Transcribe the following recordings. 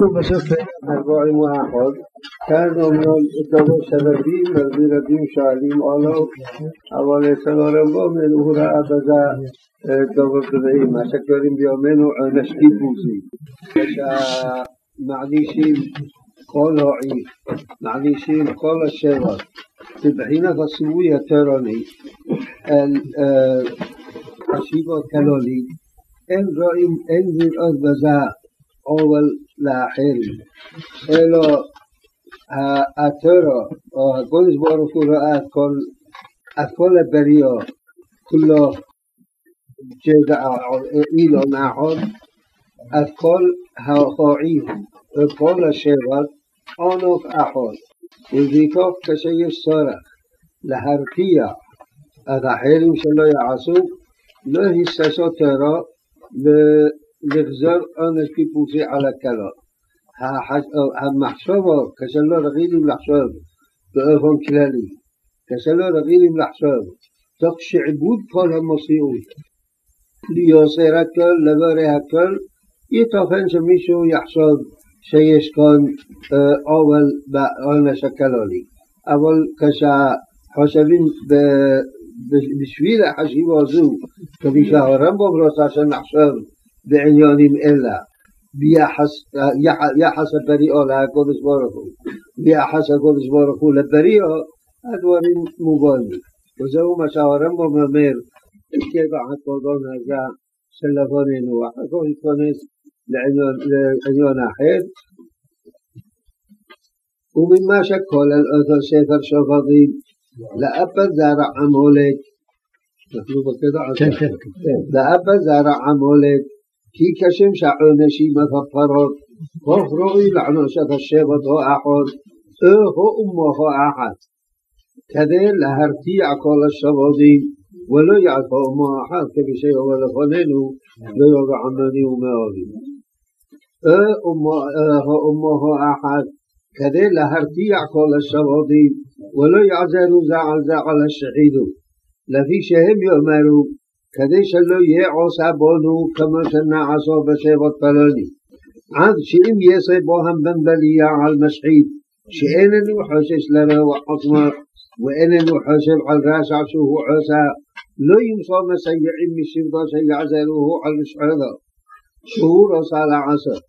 אנחנו בסוף ארבעים ואחד, כאן אומנם דבר שרבים, רבים רבים שואלים עליו, אבל אצל הרמב"ם הוא ראה בזה דבר כזה, מה שקוראים בימינו עונש קיבוצי, שמענישים כל העיר, מענישים כל השבט, מבחינת הסיווי הטרוני, חשיבות קלולית, אין רואים, אין לראות בזה أول لأحيل إلا الترى أو القدس أه، بارفو رأيت كل أفكال البرياء كله جدع إلا معهم أفكال هاقاعين أفكال الشيوات آنف أحد وذيكاك كشي الصارخ لحرقية أدحيل إن شاء الله يعصوك לא היססו תרו לגזור עונש טיפוסי על הקלו. המחשבו, כאשר לא רגילים לחשוב באופן כללי, כאשר לא רגילים לחשוב, תוך שעבוד כל המסיעות, ליוסר הכל, לבורא הכל, ייתכן שמישהו יחשוב שיש כאן עובל בעונש הקלולי. אבל כשחושבים בשביל החשיבה הזו, כפי שהרמב"ם רוצה שנחשוב בעניונים אלה, ביחס הבריאו לקודש ברוך הוא, ביחס הקודש ברוך הוא לבריאו, הדברים מובנים. וזהו מה שהרמב"ם אומר, טבע הקודון הזה של לבוננו, אחר כך ייכנס לעניון אחר. וממה שכולל אותו ספר שופטים, לאבא זרע עמולק, אנחנו בקטע עכשיו, לאבא זרע עמולק כי כשם שהעונשים מכפרות, כך ראוי לענוש את השבט או האחוד, או אמו או אחת, כדי להרתיע כל השבודים, ולא יעקו אמו אחת כפי שיאמר לפנינו, לא יאמר עמני ומאודי. או אמו או אחת, כדי להרתיע כל השבודים, ולא יעזרו זה על זה על השחידות, לפי שהם יאמרו כדי שלא יהיה עושה בונו כמו שנעשו בשבט פלוני. עד שאם יעשה בו המבנבליה על משחית, שאיננו חושש לרוע עצמו ואיננו חושב על רשע שהוא עושה, לא ימצא מסייעים משבטו שיעזרוהו על משחיתו, שהוא רוצה לעשות.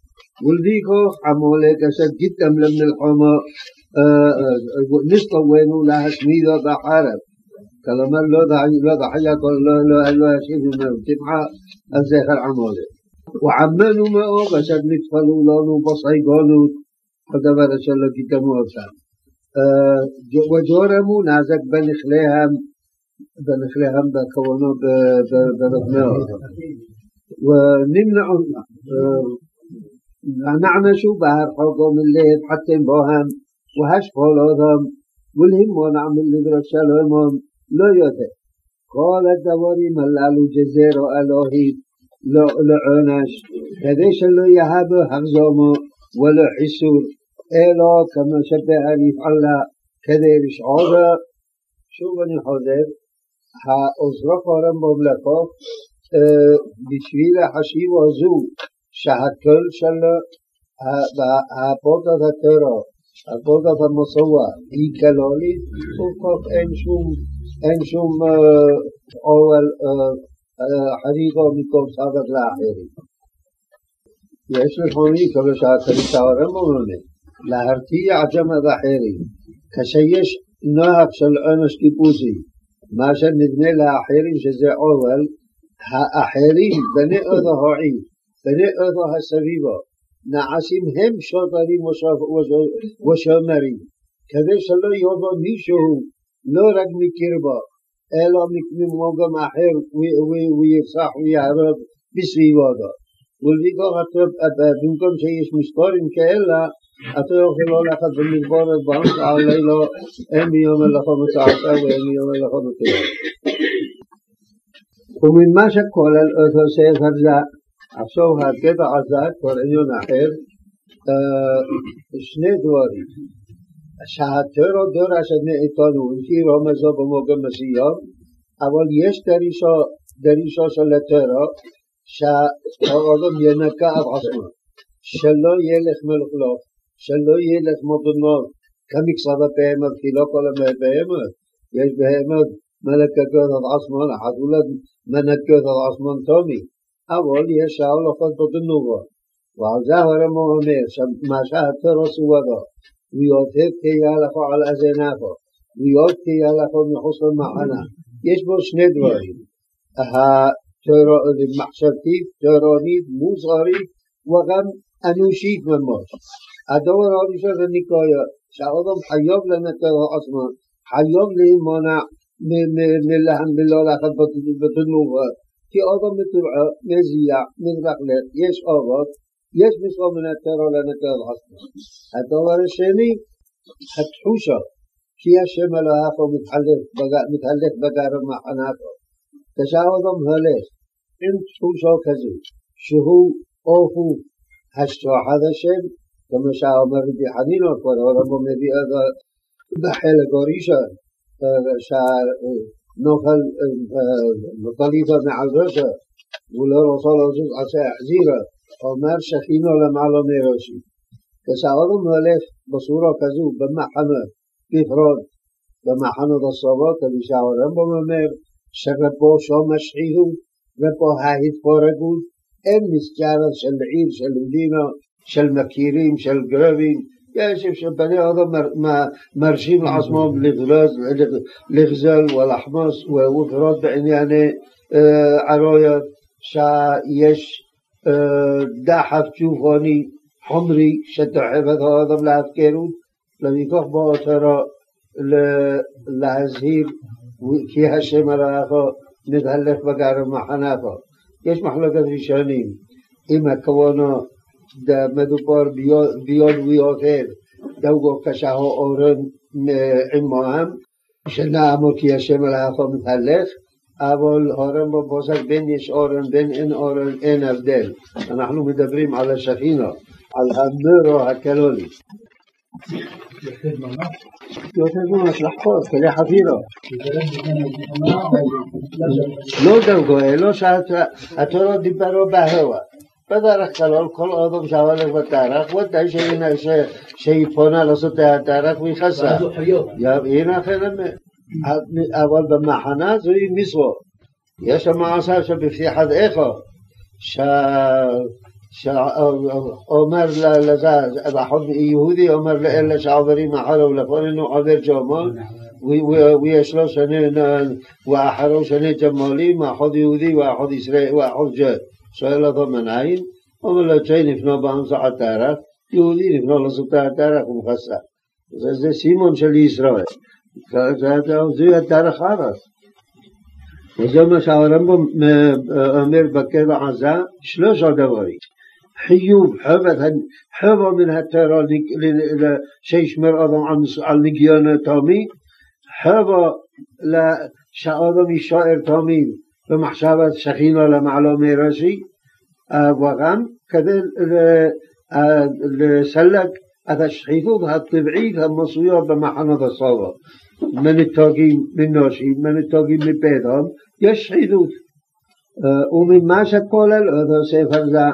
ולבי ולפיכך עמולק אשר גיתם למלחמו נשתווינו להשמידו בחרב. כלומר לא דחייה כל לא אשיב ממנו טמחה על זכר עמודת. ועמנו מאוד אשר נתפלו לנו כל דבר אשר לא קידמו אותם. וג'ורמו נזק בנכליהם, בנכליהם בכוונו ברבנות. ונמנעו, נענשו בהרחוקו מלהתחתם בוהם, והשפול אותם, נעמל מלדרוש שלומם. לא יודע. כל הדברים הללו ג'זרו אלוהים לעונש, כדי שלא יהיה בו החזומו ולא חיסור, אלא כמו שבאר יפעלה כדי לשעודו. שוב אני חוזר, האוזרוף הרמב"ם לפה בשביל החשיב הזו שהקול שלו, הפוטות הטרור הפוגת המסוע היא גלולית, וכך אין שום אין שום עול חריגו מכל סבת לאחרים. יש לפעמים, כמו שהקריט העולם אומר, להרתיע ג'מד אחרים. כשיש נוהג של עונש טיפוסי, מה שנדמה לאחרים שזה עול, האחרים, בני אותו העיר, בני אותו הסביבו, נעשים הם שוטרים ושומרים, כדי שלא יבוא מישהו לא רק מקרבו, אלא ממקום אחר וירצח ויהרוג בסביבו. ולפיכך במקום שיש מספורים כאלה, אתה יכול ללכת במדברת ברוך הלילה, אין מיום מלאכו מצעתה ואין מיום מלאכו מצעתה. וממה שכולל אותו ספר זה עכשיו הקטע הזה כבר עניין אחר, שני דברים. שהטרו דורשת מאיתנו, אם כי רומזו במוגם מסיום, אבל יש דרישו של הטרו שהאודם ינקה את עצמו, שלא ילך מלוכלוך, שלא ילך מותנות, כמקצב הבהמות, כי לא כל הבהמות, יש בהמות מנקקות את עצמן, החתולות מנקקות את עצמו תומי. אבל יש ההולכות בגנובו. ועל זה הרמו אומר, מה שהתורו סוודו, ויוטב כהלכו על אזנפו, ויוטב כהלכו מחוץ למחנה. יש בו שני דברים, מחשבתית, טהרונית, מוסרית, וגם אנושית ממש. הדבר הראשון זה ניקויו, שהאדם חייב לנקר עצמו, חייב להימנע מלא לאחד בתנובות. כי אדם מטבעו מזיע, מתנחלת, יש אורות, יש מסומנת טרור לנטל עצמו. הדבר השני, התחושה כי השם אלוהיך מתהלך בגרם מחנתו. כשהאדם הולך עם תחושה כזו, שהוא אופו השוחד השם, כמו שאומר רבי חנינו, כבר הרמב"ם מביא אותו בחלק הראשון, نخل آه، مطلطة مع الرشا ولا رسالة رسول عسى حزيرة أمر شخينا لم علامي رشي كسعادم هلف بصورة كذو بمحنة بفراد بمحنة الصابات اللي شعرهم بممر شامشعيهو ربوا هاهد فارقون أم مسجارة شلعير شلودينا شلمكيرين شلقربين كاشف يعني شبني هذا مرشيم العصمام لغلاز لغزل والأحمص وفراد بعنياني يعني، آه، عراية شايش آه، داحف تشوفوني حمري شد شتحفت هذا كيرو لأفكارون لم يكف بأثرة لهزهير كي هشم الأخ نتهلق بقارم حنافة يش محلقة شانين إما كوانا מדובר ביוד ויותר דוגו כשהו אורן עמוהם, שנאמר כי השם אלוהיכו מתהלך, אבל אורן בו פוסק בין יש אורן בין אין אורן אין הבדל. אנחנו מדברים על השכינו, על המורו הקלולי. יותר ממש לחפוץ, כדי חפירו. לא דרגו, אלו שהתורות דיברו בהווה. בדרך כלל כל אודם שהולך בתארך, ודאי שהנה שהיא פונה לעשות את התארך הדרך ויחסה. הנה אכן אמת. אבל במחנה זוהי מצוות. יש שם מעשה שבפתיחת איכו, שאומר לזה, יהודי אומר לאלה שעוברים אחריו לפוננו עובר ג'ומון. ויש לו שני, ואחרו שני ג'מולים, אחוד יהודי ואחוד ישראל, ואחוד ג'ד. שאלת המנעים, אבל לצ'י נפנה בהמצאת דרך, יהודי נפנה לעשות הדרך ומכסה. זה סימון של ישראל. זו הדרך ארץ. וזה מה שהרמב"ם אומר בקטע הזה, שלושה דברים. חיוב חובה מן הטרור שישמר אדם על ניגיון תומי, חובה שאדם יישאר תמיד במחשבת שכינו למעלומי ראשי, וגם כדי לסלק את השחיתות הטבעית המסויות במחנות הסובות. מנתוגים מנושים, מנתוגים מפתאום, יש שחיתות. וממה שכולל אותו ספר זה,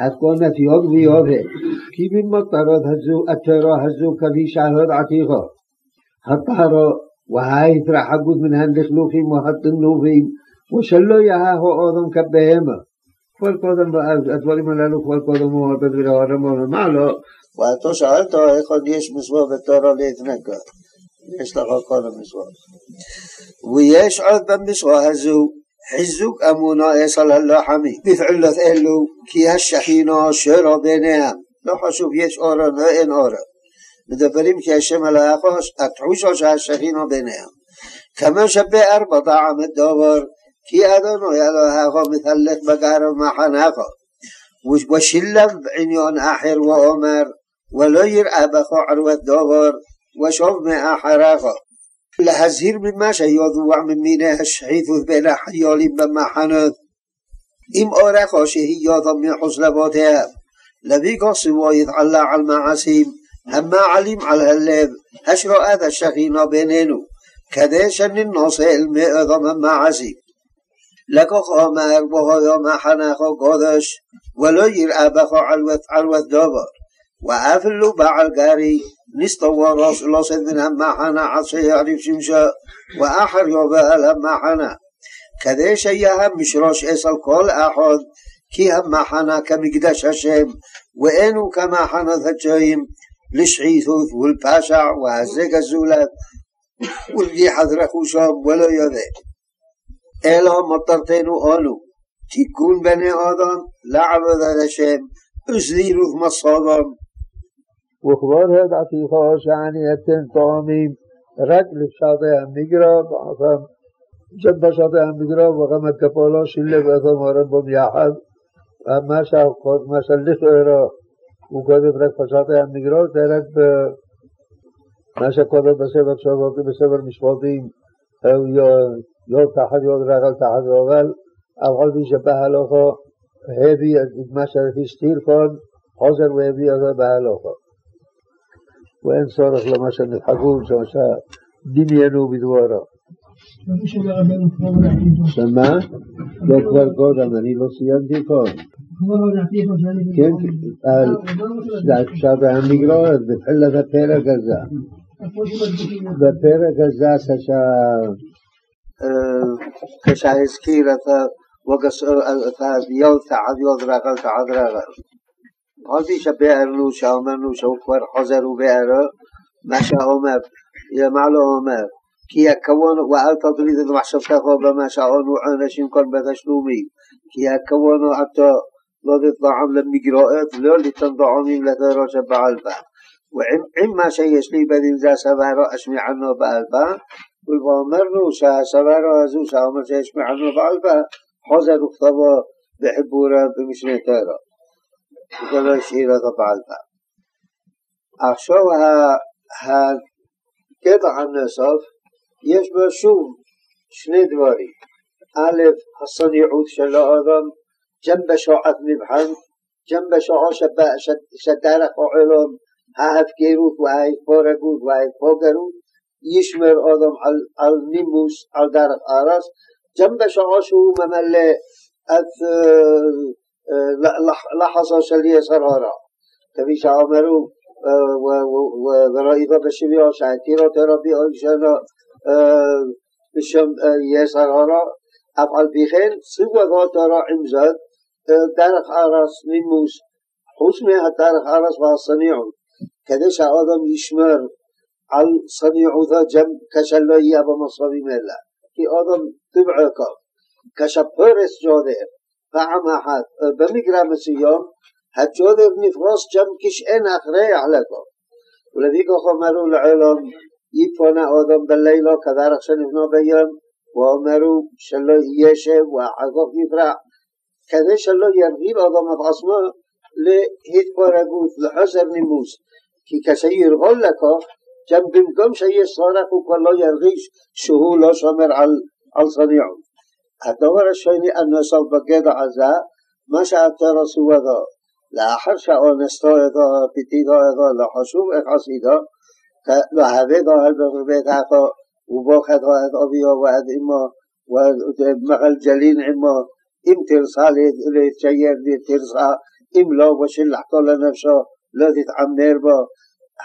התכונת יוד ויובה, כי במטרות הטרו הזו כפי שהוד עתיקו. הטרו וההתרחקות מן הלכלוכים והתנובים ושלא יהו אודם כבהמה. כל קודם, הדברים הללו כל קודם הוא בדברי הרמון לא? ואתה שאלת איך עוד יש מצווה בתורו להתנגד. יש לך כל המצווה. ויש עוד במצווה הזו חיזוק אמונו אס על הלוחמי. בפעולות אלו כי השכינו שרו ביניהם. לא חשוב יש אורן או אין אורן. מדברים כי השם על האחוש, התחושו שהשכינו ביניהם. כמה שבאר דעם הדובר في أدنه يلوها مثلث بقار ومحنافه وشلم بعنيان أحر وأمر ولا يرأى بخعر والدغر وشوف ما أحراخه لهزهر مما شيوضوع من مينه الشحيث بين حيال بمحنات إم أرخه شهياتا من حسلباتها لبيك سوايد على المعاسيم هم ما علم على اللب هش رأى ذا الشخينا بينينو كده شن الناصئ المئذا معاسيم לקח אומר בוהו בהויום החנכו קודש ולא יראה בכו עלוות דובר ואפילו בעל גרי נסתוורו שלושת מן המחנה עד שיעריף שמשו ואחר יובא על המחנה כדי שיהיה משרוש אסל כל אחד כי המחנה כמקדש השם ואין הוא כמחנות הג'ויים לשחיתות ולפשע והזג הזולת ולגיחת רכושו ולא יודע אלא מטרתנו אנו, תיקון בני אדם לעבודת השם וזלילות מסודם. וכבר ידעתיך שאני אתן טעמים רק לפשטי המגרא, גם פשטי המגרא וגם הקפולו שילב אותם הרמב"ם יחד, מה שלכאורה הוא כותב רק פשטי המגרא, זה רק מה שכותב בספר משפטים יוד תחת יוד רגל תחת רגל, אבל מי שבהלוכו הביא את מה שהסתיר כאן, חוזר והביא אותו בהלוכו. ואין צורך למה שנדחקו, למה שדמיינו בדבורו. שמה? לא כבר קודם, אני לא סיימתי קודם. כן, עכשיו המגרעות, בתחילת הפרק הזה. בפרק הזה, כאשר... כשהזכיר את האביות תעדיות רגל תעד רגל. על פי שבארנו שאמרנו שהוא כבר חוזר ובארו, מה שאומר, למעלה אומר, כי הכוון, ואל תטריד את מחשבתך במה שעונו עונשים כל בתשלומי, כי הכוון עתו לא תטעם למגרועות, לא לתנדעמים לתורו שבעל בה. ועם מה שיש לי בדין זה סברו אשמיענו בעל בה, ואמרנו שהסבר הזו שאומר שהשמענו בעל פה חוזר וכתבו בחיבורו במשנה תורו. זה לא השאיר אותו בעל פה. עכשיו הקטע הנוסף יש בו שוב שני דברים. א', הסניעות של האדם, גם בשעת מבחן, גם בשעה שדרך העולם ההפקרות וההתפוררות וההתפוגרות ישמר אדם על נימוס, על דרך ארץ, גם בשעה שהוא ממלא את לחסו של יסר הרע. כפי שאמרו, וראית בשוויון שהעתירות הרבי הראשונו בשם יסר הרע, אף על פי כן סיבובות הרע עם זאת, דרך ארץ, נימוס, חוץ מהדרך ארץ והסניעות, כדי שהאדם ישמר על צניעותו גם כשלא יהיה במצבים אלה. כי אדם טבעו כך. כשפורס ג'ודר פעם אחת במגרע מסוים, הג'ודר נפרוס גם כשאין אחרי החלקו. ולפי כך אמרו לעולם, יפונה אדם בלילה כדרך שנבנו ביום, ואומרו שלא יהיה שם ואחר כך יברח. כדי שלא ירגיל אדם את עצמו להתפוררות, לחוסר נימוס. כי כשהיא ירעול לכך, גם במקום שיש צורך הוא כבר לא ירגיש שהוא לא שומר על צניעות. הדבר השני הנוסף בגדע הזה, מה שהתור עשו אותו, לאחר שאונסתו אותו, פיתיתו אותו, לא חשוב איך עשיתו, והבדו על בית אחו, ובוכתו את אביו ואת אמו, ומחל ג'לין עמו, אם תרצה להתשייר, תרצה, אם לא, ושלחתו לנפשו, לא תתעמר בו.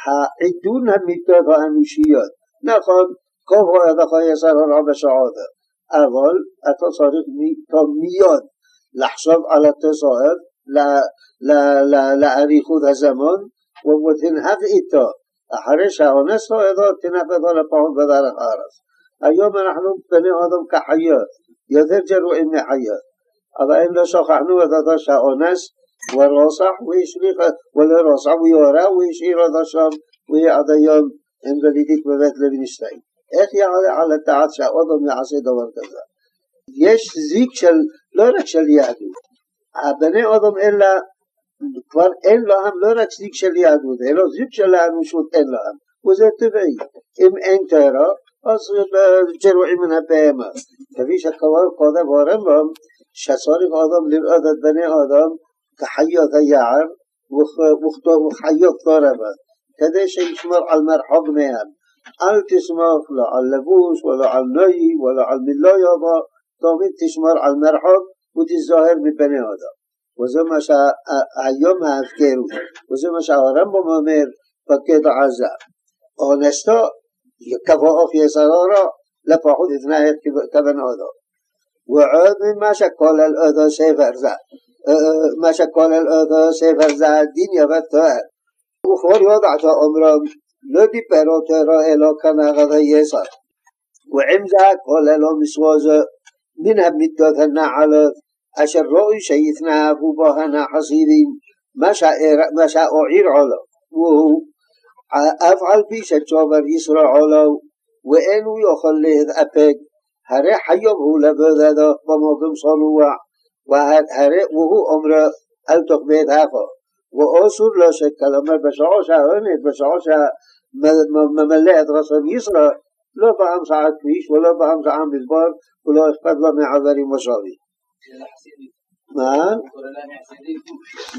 העידון המיטות האנושיות. נכון, כל רועדך יסר הרע בשעותו, אבל אתה צריך מיד לחשוב על התוצאות, לאריכות הזמן, ותנהג איתו. אחרי שהאונס לא ידוע, תנהג אותו לפחות בדרך הארץ. היום אנחנו בני אדם כחיות, יותר גרועים מחיות. אבל אם לא שכחנו את אותו שהאונס ورصح ويشريخه ولا رصح ويرى ويشير هذا الشام ועד היום הם גלידית בבית לוינשטיין. איך יעלה על הדעת שהאודום יעשה דבר כזה? יש זיק של, לא רק של יהדות. הבני אודם אין לה, כבר אין להם לא רק זיק של יהדות, אלא זיק של האנושות אין להם. וזה טבעי. אם אין טרו, אז ג'רועים מן הפעימה. כפי שקודם קודם הרמב"ם, שצריך אודם לראות את בני אודם, כחיות היער וכחיות תורבת, כדי שישמור על מרחוק מהם. אל תסמוך לא על לבוש ולא על נוי ולא על מילוי יבוא, תמיד תשמור על מרחוק ותיזהר מפני אדם. וזה מה שהיום ההפקרות, וזה מה שהרמב"ם אומר בקטע הזה. אונסתו כבואך יסרורו, לפחות יתנהג כבן אדם. ועוד ממה שכולל אודו ספר זה. מה שכולל אותו ספר זה דין יבד תואר. וכבר יודעת אומרם לא דיבר אותו אלא כנגד היסר. ועם זה כוללו מסווזו מן המידות הנעלות אשר ראוי שיתנהגו בו הנחסידים מה שהעיר עולו והוא אף על פי שג'ובר ישרו עולו ואין הוא יכול להתאפק הרי חיום הוא לבודדו במקום צנוע והוא אומרו אל תאכל את האחו. ואסור לו שכלומר בשעה שהעונג, בשעה שממלא את רצון ישראל, לא בהמצאת כביש ולא בהמצאה מדבר ולא אכפת לו מעברים מושבי. מה?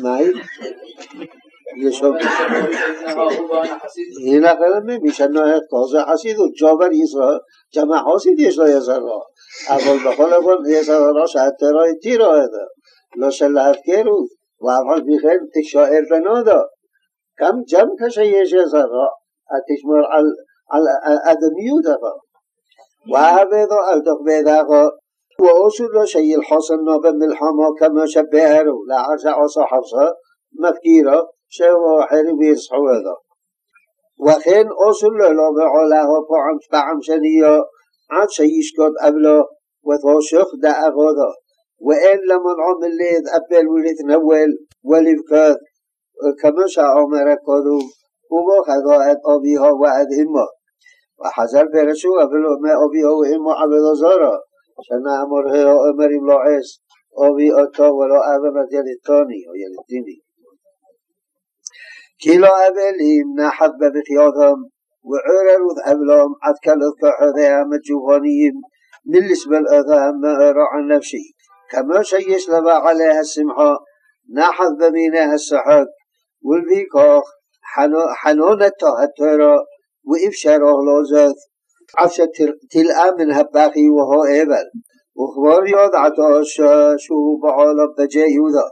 מה? הנה כדמים, משנה את כל זה חסידות, ג'ובר ישראל, ג'מע חסיד יש לו יזרו, אבל בכל אופן יזרו שהטרו התירו אותו, לא של ההפקרות, ואף על פי כן תישאר בנודו. גם גם כשיש יזרו, תשמור על אדמיות אחר. והבדו אל תכבד אחר ואוסו לו שילחוסנו במלחמו כמו שבהרו, לאחר שעושה חפשו, מפקירו שהוא החרב ירצחו אותו. וכן אסור לו לבעו להו פעם שניו עד שישקוט אבלו ותושך דאבותו. ואין למנעו מלהתאבל ולהתנוול ולבכות כמו שאומר הקודם ומוכדו את אביהו ואת אמו. וחזר פירשו אפילו מאביהו ואמו עבדו זורו שנאמר אומרים לו עז אבי אותו ולא אבא ילדתוני או ילדתיני كلا أبلهم نحب بخياثهم وعرر أبلهم عد كلف كحذيهم الجوغانيهم من الاسم الأذهم ما أرى عن نفسي كما شيش لبع عليها السمحة نحب بمينها السحق والبيكاخ حنون التهترة وإفشاره لازات عفشت تلأ من هباقي وهو إبل وخبار يضع تأشى شهو بعالم بجاهودا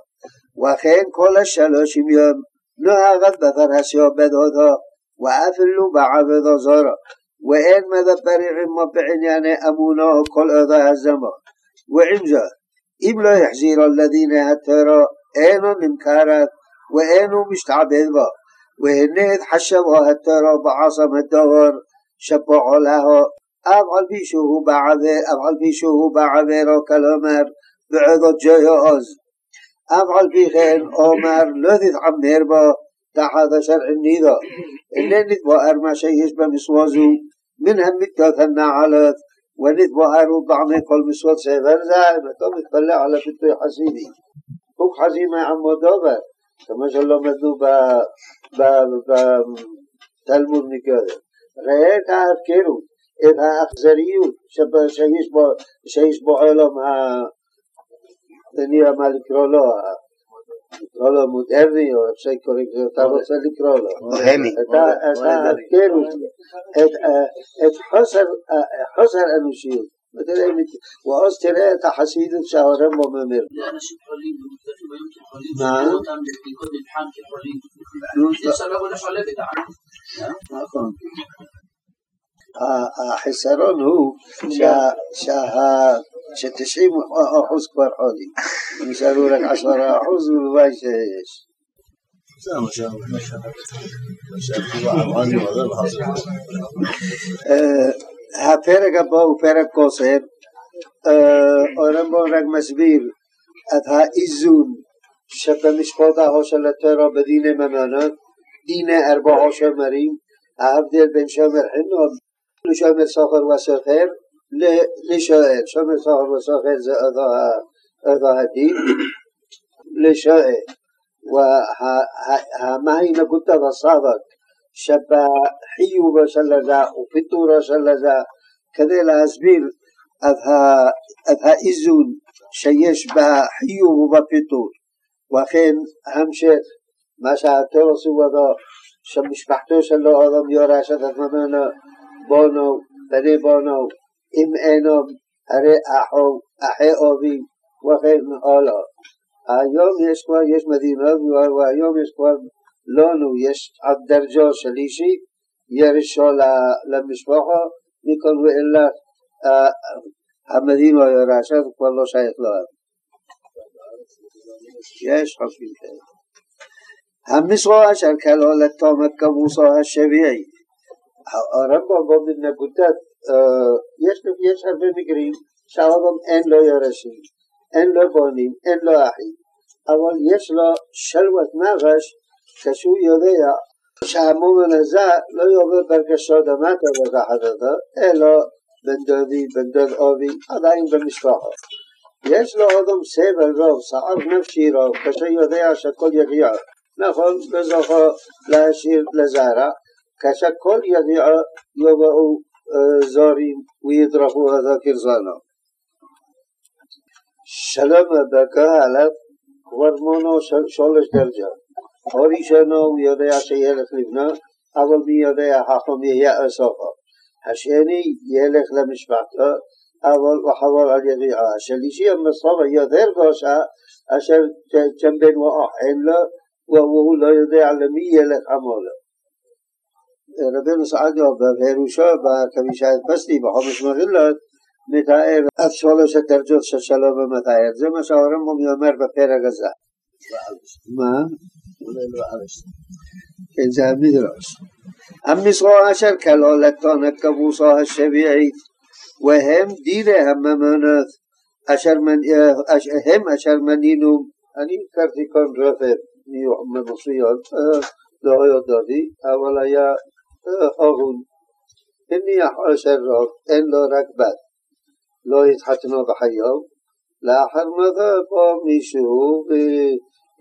وخين كل الشلاشم يوم غد بطر هسيان بدادا وافلو بعبد زارا وإن مدى فريعين مبعين يعني أموناه كل أداء الزمان وعنجا إم لا يحزير الذين هتارا أين نمكارت وأين مشتعبدا وإن يتحشبها هترى بعصم الدوار شبع لها أبعال بيشوه بعبيرا كالأمر بعض الجيوز אף על פי כן אומר לא תתעמר בו תחת אשר עמידו. הנה נתבואר מה שיש במשוא זו מן המיתות הנעלות ונתבואר ובעמי כל משוא סבר זה ואתה מתפלא על הפיתוי חסידי. חוק חסימה עמו דובר כמו שלומדנו בתלמוד מקודם. ראה את ההפקרות, את האכזריות שיש בו עולם ה... אני מה לקרוא לו, לקרוא לו מודרני, או איך שקוראים לזה, אתה רוצה לקרוא לו. את חוסר אנושיות. ואז תראה את החסידות שהרמבו אומר. אנשים חולים, מוצלחים היום כחולים, שומעים אותם כחולים. נכון. החיסרון הוא שה... שתשעים אחוז כבר חולים. נשארו רק עשרה אחוז ובלבד שיש. הפרק הבא הוא פרק קוסם. אורנבון רק מסביר את האיזון שבמשפט ההושל התורה בדיני ממונות, דיני ארבעה שומרים, ההבדל בין שומר חינוך לשומר סוחר וסוחר לשואל. שומר סוחר וסוחר זה אותו הדין. לשואל. והמים נקודת הסבת שבחיובו של הזה ופיטורו של הזה כדי להסביר את האיזון שיש בחיוב ובפיטור. ואכן המשך מה שהתור עשו אותו שמשפחתו שלו אדם יורש את הזמנו בונו, בני בונו, אם אינם, הרי אחו, אחי אובים, וכן הלאה. היום יש כבר, יש מדינות, והיום יש כבר, לנו יש עד דרג'ו שלישי, ירשו למשפחה, מכל ואילך המדינה הירשת כבר לא שייך להם. יש חופים כאלה. המסרו אשר כלול את תומת כמוסו השביעי הרמב"ם באומנים נקודת, יש הרבה מקרים שהרמב"ם אין לו יורשים, אין לו בונים, אין לו אחים, אבל יש לו שלוות נפש כשהוא יודע שהמומן הזה לא יורד ברגשו דמטה ותחת אותו, אלא בן דודי, בן דוד אבי, עדיין במשפחה. יש לו אדם סבל רוב, סער נפשי רוב, כאשר יודע שהכל יגיע. נכון, לא זוכר להשאיר לזרע, כאשר כל ידיעו יבואו זרים וידרכו עד הקרזנו. שלום בקהלת כבר מונו שלוש דרג'ה. הראשונו הוא יודע שילך לבנו, אבל מי יודע החכם יהיה אסופו. השני ילך למשפחתו, אבל הוא חבור על ידיעו. השלישי המסובה יותר גושה, אשר צ'מבן ואוחן לו, והוא לא יודע למי ילך עמו לו. רבינו סעדיו בפירושו, כפי שהדפסתי בחומש מחילות, מתאר אף שלוש הדרג'ות ששלום מתאר. זה מה שהרמב"ם אומר בפרק הזה. מה? כן, זה המדרש. המשרו אשר כלול הטונת כבוסו השביעית, והם דיני הממונות, הם אשר מנינו, אני הכרתי כל רופא מנוסיות, לא ידעתי, אבל היה אהון. הניח עושר רב, אין לו רק בת. לא התחתנו בחייו. לאחר מותו פה מישהו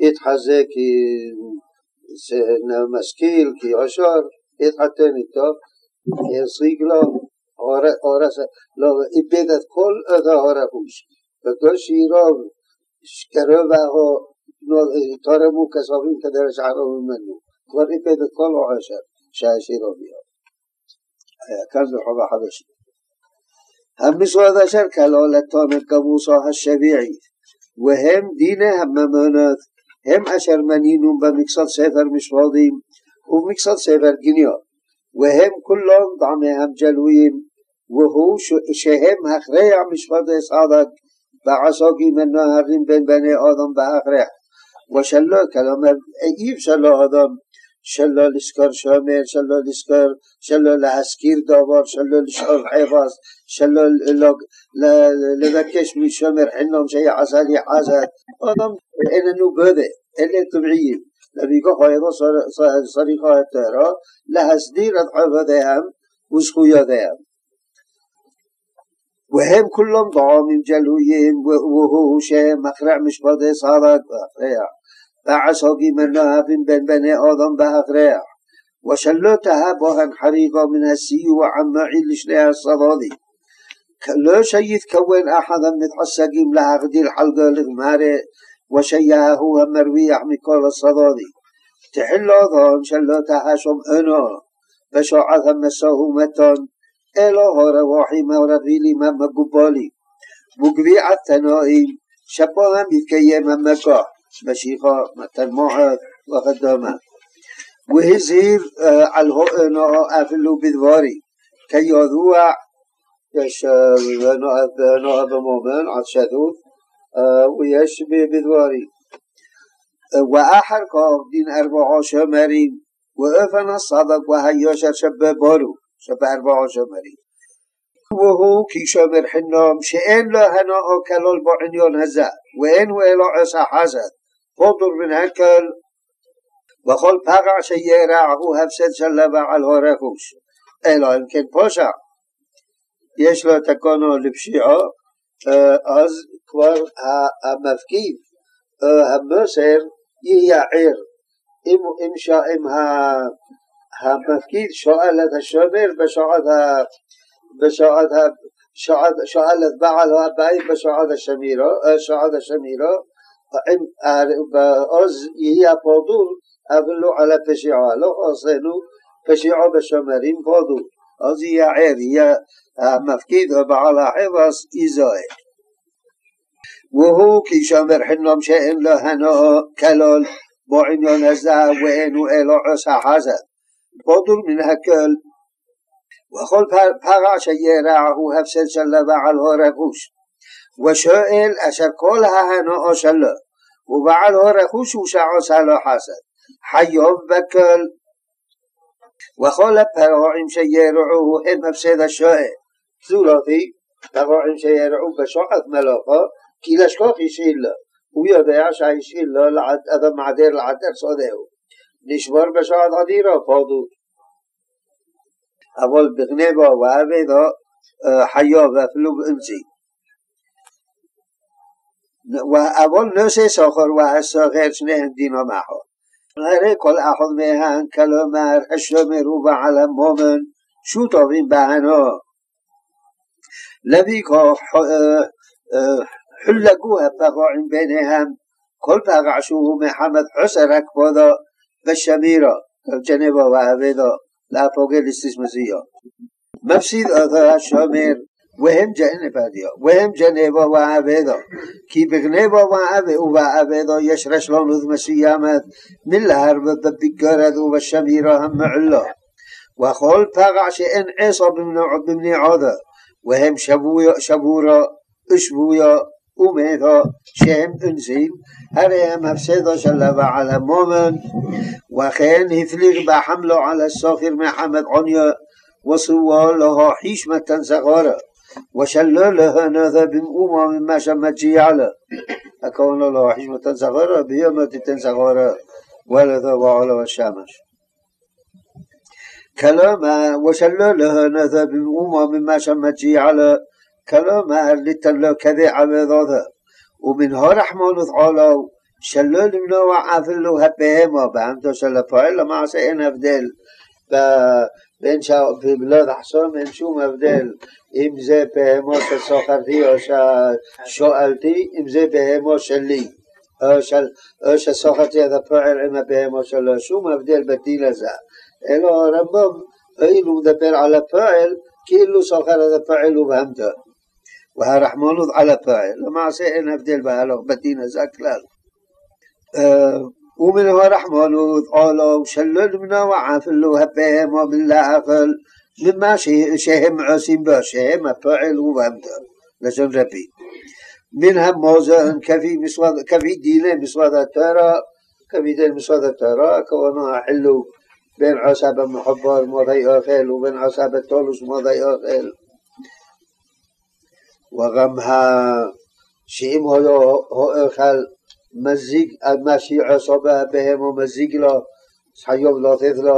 התחזק כמשכיל, כעושר, התחתן איתו, השיג לו, לא, איבד את כל אותו הרכוש. בקושי רוב קרובו תרמו כספים כדי לשחרר ממנו. כבר איבד את כל העושר. שהעשיר הביאו. כאן זה חובה חדשית. המשרד אשר כלול התומר כמוסו השביעי, והם דיני הממונות, הם אשר מנינו במקצת ספר משרודים ובמקצת ספר גניות, והם כולם טעמיהם גלויים, והוא שהם הכריע משפטי סדק בעסוקים הנוהרים בין בני אדם בהכרח. ושלא, כלומר אי אפשר לאדם שלא לזכור שומר, שלא לזכור, שלא להזכיר דבר, שלא לשאוב חפץ, שלא לבקש משומר חינום שיעשה לי חסד. אדם לנו גודל, אלה טבעיים. לפיכך היינו צריכו הטרו להסדיר את חובותיהם וזכויותיהם. והם כולם טעמים גלויים, והוא שמכריע משפטי סרק ואחריה. بعصاكي من نهف بن بني آدم بأغريح وشلوتها بهم حريقا من السيو وعماعي لشني الصدادي لا شيث كوين أحدا متحسكين لها غدير حلقه لغماري وشيها هو مرويح مكال الصدادي تحل آدم شلوتها شم أنا بشاعتها مساه متان إله رواحي مرغيلي ممقبالي مقبيع التنائي شباها متكيما مكاه مشيخة تنموحة وخدامة وهزهير على هؤلاء أفلوا بذواري كي يذوع نوع بمومن على شدود ويشبه بذواري وآخر قام دين أربع شمرين وأفن الصدق وهي يشر شبه بارو شبه أربع شمرين وهو كشامر حنام شئين لا هناء كلال بعنيان هزا وإن هو إلا عصا حزد חודור מן הקל, וכל פגע שירע הוא הפסד של לבעל הרכוש, אלא אם כן פושע. יש לו תקונו לפשיעו, אז כבר המפקיד, המוסר, יהיה ער. אם המפקיד שואל את השומר בשעות ה... בעל הבית בשעת השמירו, עוז יהיה פודור, אבל לא על הפשיעה. לא עוזנו פשיעה בשומרים פודור. עוז יהיה ער, יהיה המפקיד או בעל החפץ יזוהה. והוא כשומר חינום שאין לו הנאו כלול בו עניון הזהב ואינו אלו עושה חזר. פודור מן הכל וכל פרע שירע הוא הפסד שלו ועל הרכוש. ושואל אשר כל ההנאו שלו ובעל הרכוש הוא שעושה לו חסד, חיוב בכל. וכל הפרעועים שירעוהו הם הפסד השואה. זולתי, פרעועים שירעו בשוחד מלאכו, כי לשכוח השאיל לו. הוא יודע שהשאיל לו אדם מעביר לעדר סודהו. נשמור בשוחד אדירו פודו. אבל בגנבו ואבדו חיוב אפילו באמצעי. אבל נושא סוחר והסוחר שניהם דינם אחד. הרי כל אחד מהם, כלומר השומר ובעל המומן, שותפים בהנו. לפיכך חולקו הפגועים ביניהם כל פגע שהוא מחמת חוסר הכבודו ושמירו, ג'נבו ואבדו, להפוגל לסיסמסיו. מפסיד אותו השומר وهم جهن فاديا وهم جنبا وعبادا كي بغنبا وعبا وعبادا يشرش لانوذ مسيامات من الهرب ببقارد وبالشميرا هم معلا وخال فقع شئن عيسى بمن عادا وهم شبويا شبورا اشبويا وميثا شهم انزيم هرهم هفسيدا شلبا على مومن وخين هفليغ بحملا على الساخر محمد عنيا وصوى لها حيشمة صغارة ושלא להנות במאומו ממה שמג'יע לו. הכוונה לו חשבו תנזכורו, ביום תנזכורו ולדו בעולו השמש. כלומר, ושלא להנות במאומו ממה שמג'יע לו, כלומר, ליתן לו כדי עבודתו. ומן הרחמנות עולו, שלא למנוע אפילו הבהמה, בעמדו של הפועל, למעשה אין הבדל במלוד החסום אין שום הבדל אם זה בהמו שסוחרתי או ששואלתי, אם זה בהמו שלי או שסוחרתי את הפועל עם הבהמו שלו, שום הבדל בדין הזה. אלא הרמב"ם, אילו מדבר על הפועל, כאילו סוחר את הפועל ובהמתו. והרחמנות על הפועל, למעשה אין הבדל בהלוך בדין הזה כלל. ومن هو الرحمن وثقاله وشلل منا وعافل بهم ومن لا الأقل مما شهم عسين به شهم فعل وبهمته لسن ربي منها موزن كفي, كفي ديني مصوات التارة كفي ديني مصوات التارة كونها حلو بين عصابة محبار ماضي آخر وبين عصابة طالوس ماضي آخر وغمها شيء شهم هؤلاء هؤلاء מזיג, מה שיעשו בהם הוא מזיג לו, חיוב לתת לו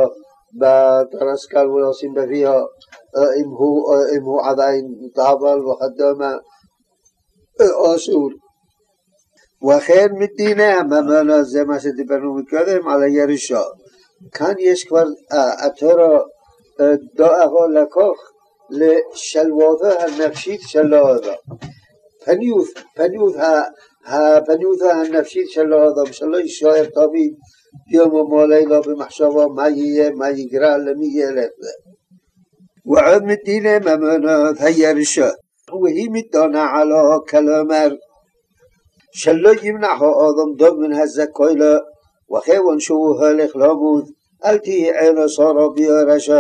בתרסקל ולשים בפיו, אם הוא עדיין טבל וכדומה, אסור. וכן מדיני הממונות, זה מה שדיברנו מקודם, על הירושה. כאן יש כבר התורו דואגו לקוח לשלוותו הנפשית של האדם. פניות הפניות הנפשית של האדם, שלא יישאר תמיד יום ומולילה במחשבו מה יהיה, מה יקרא, למי ילך זה. ועוד מדינה ממונות הירשות, והיא מתונה עלו כלומר שלא ימנח האדם דום מן הזכוי לו, וכיוון שהוא הולך למות, אל תהיה לו סורו ביורשו,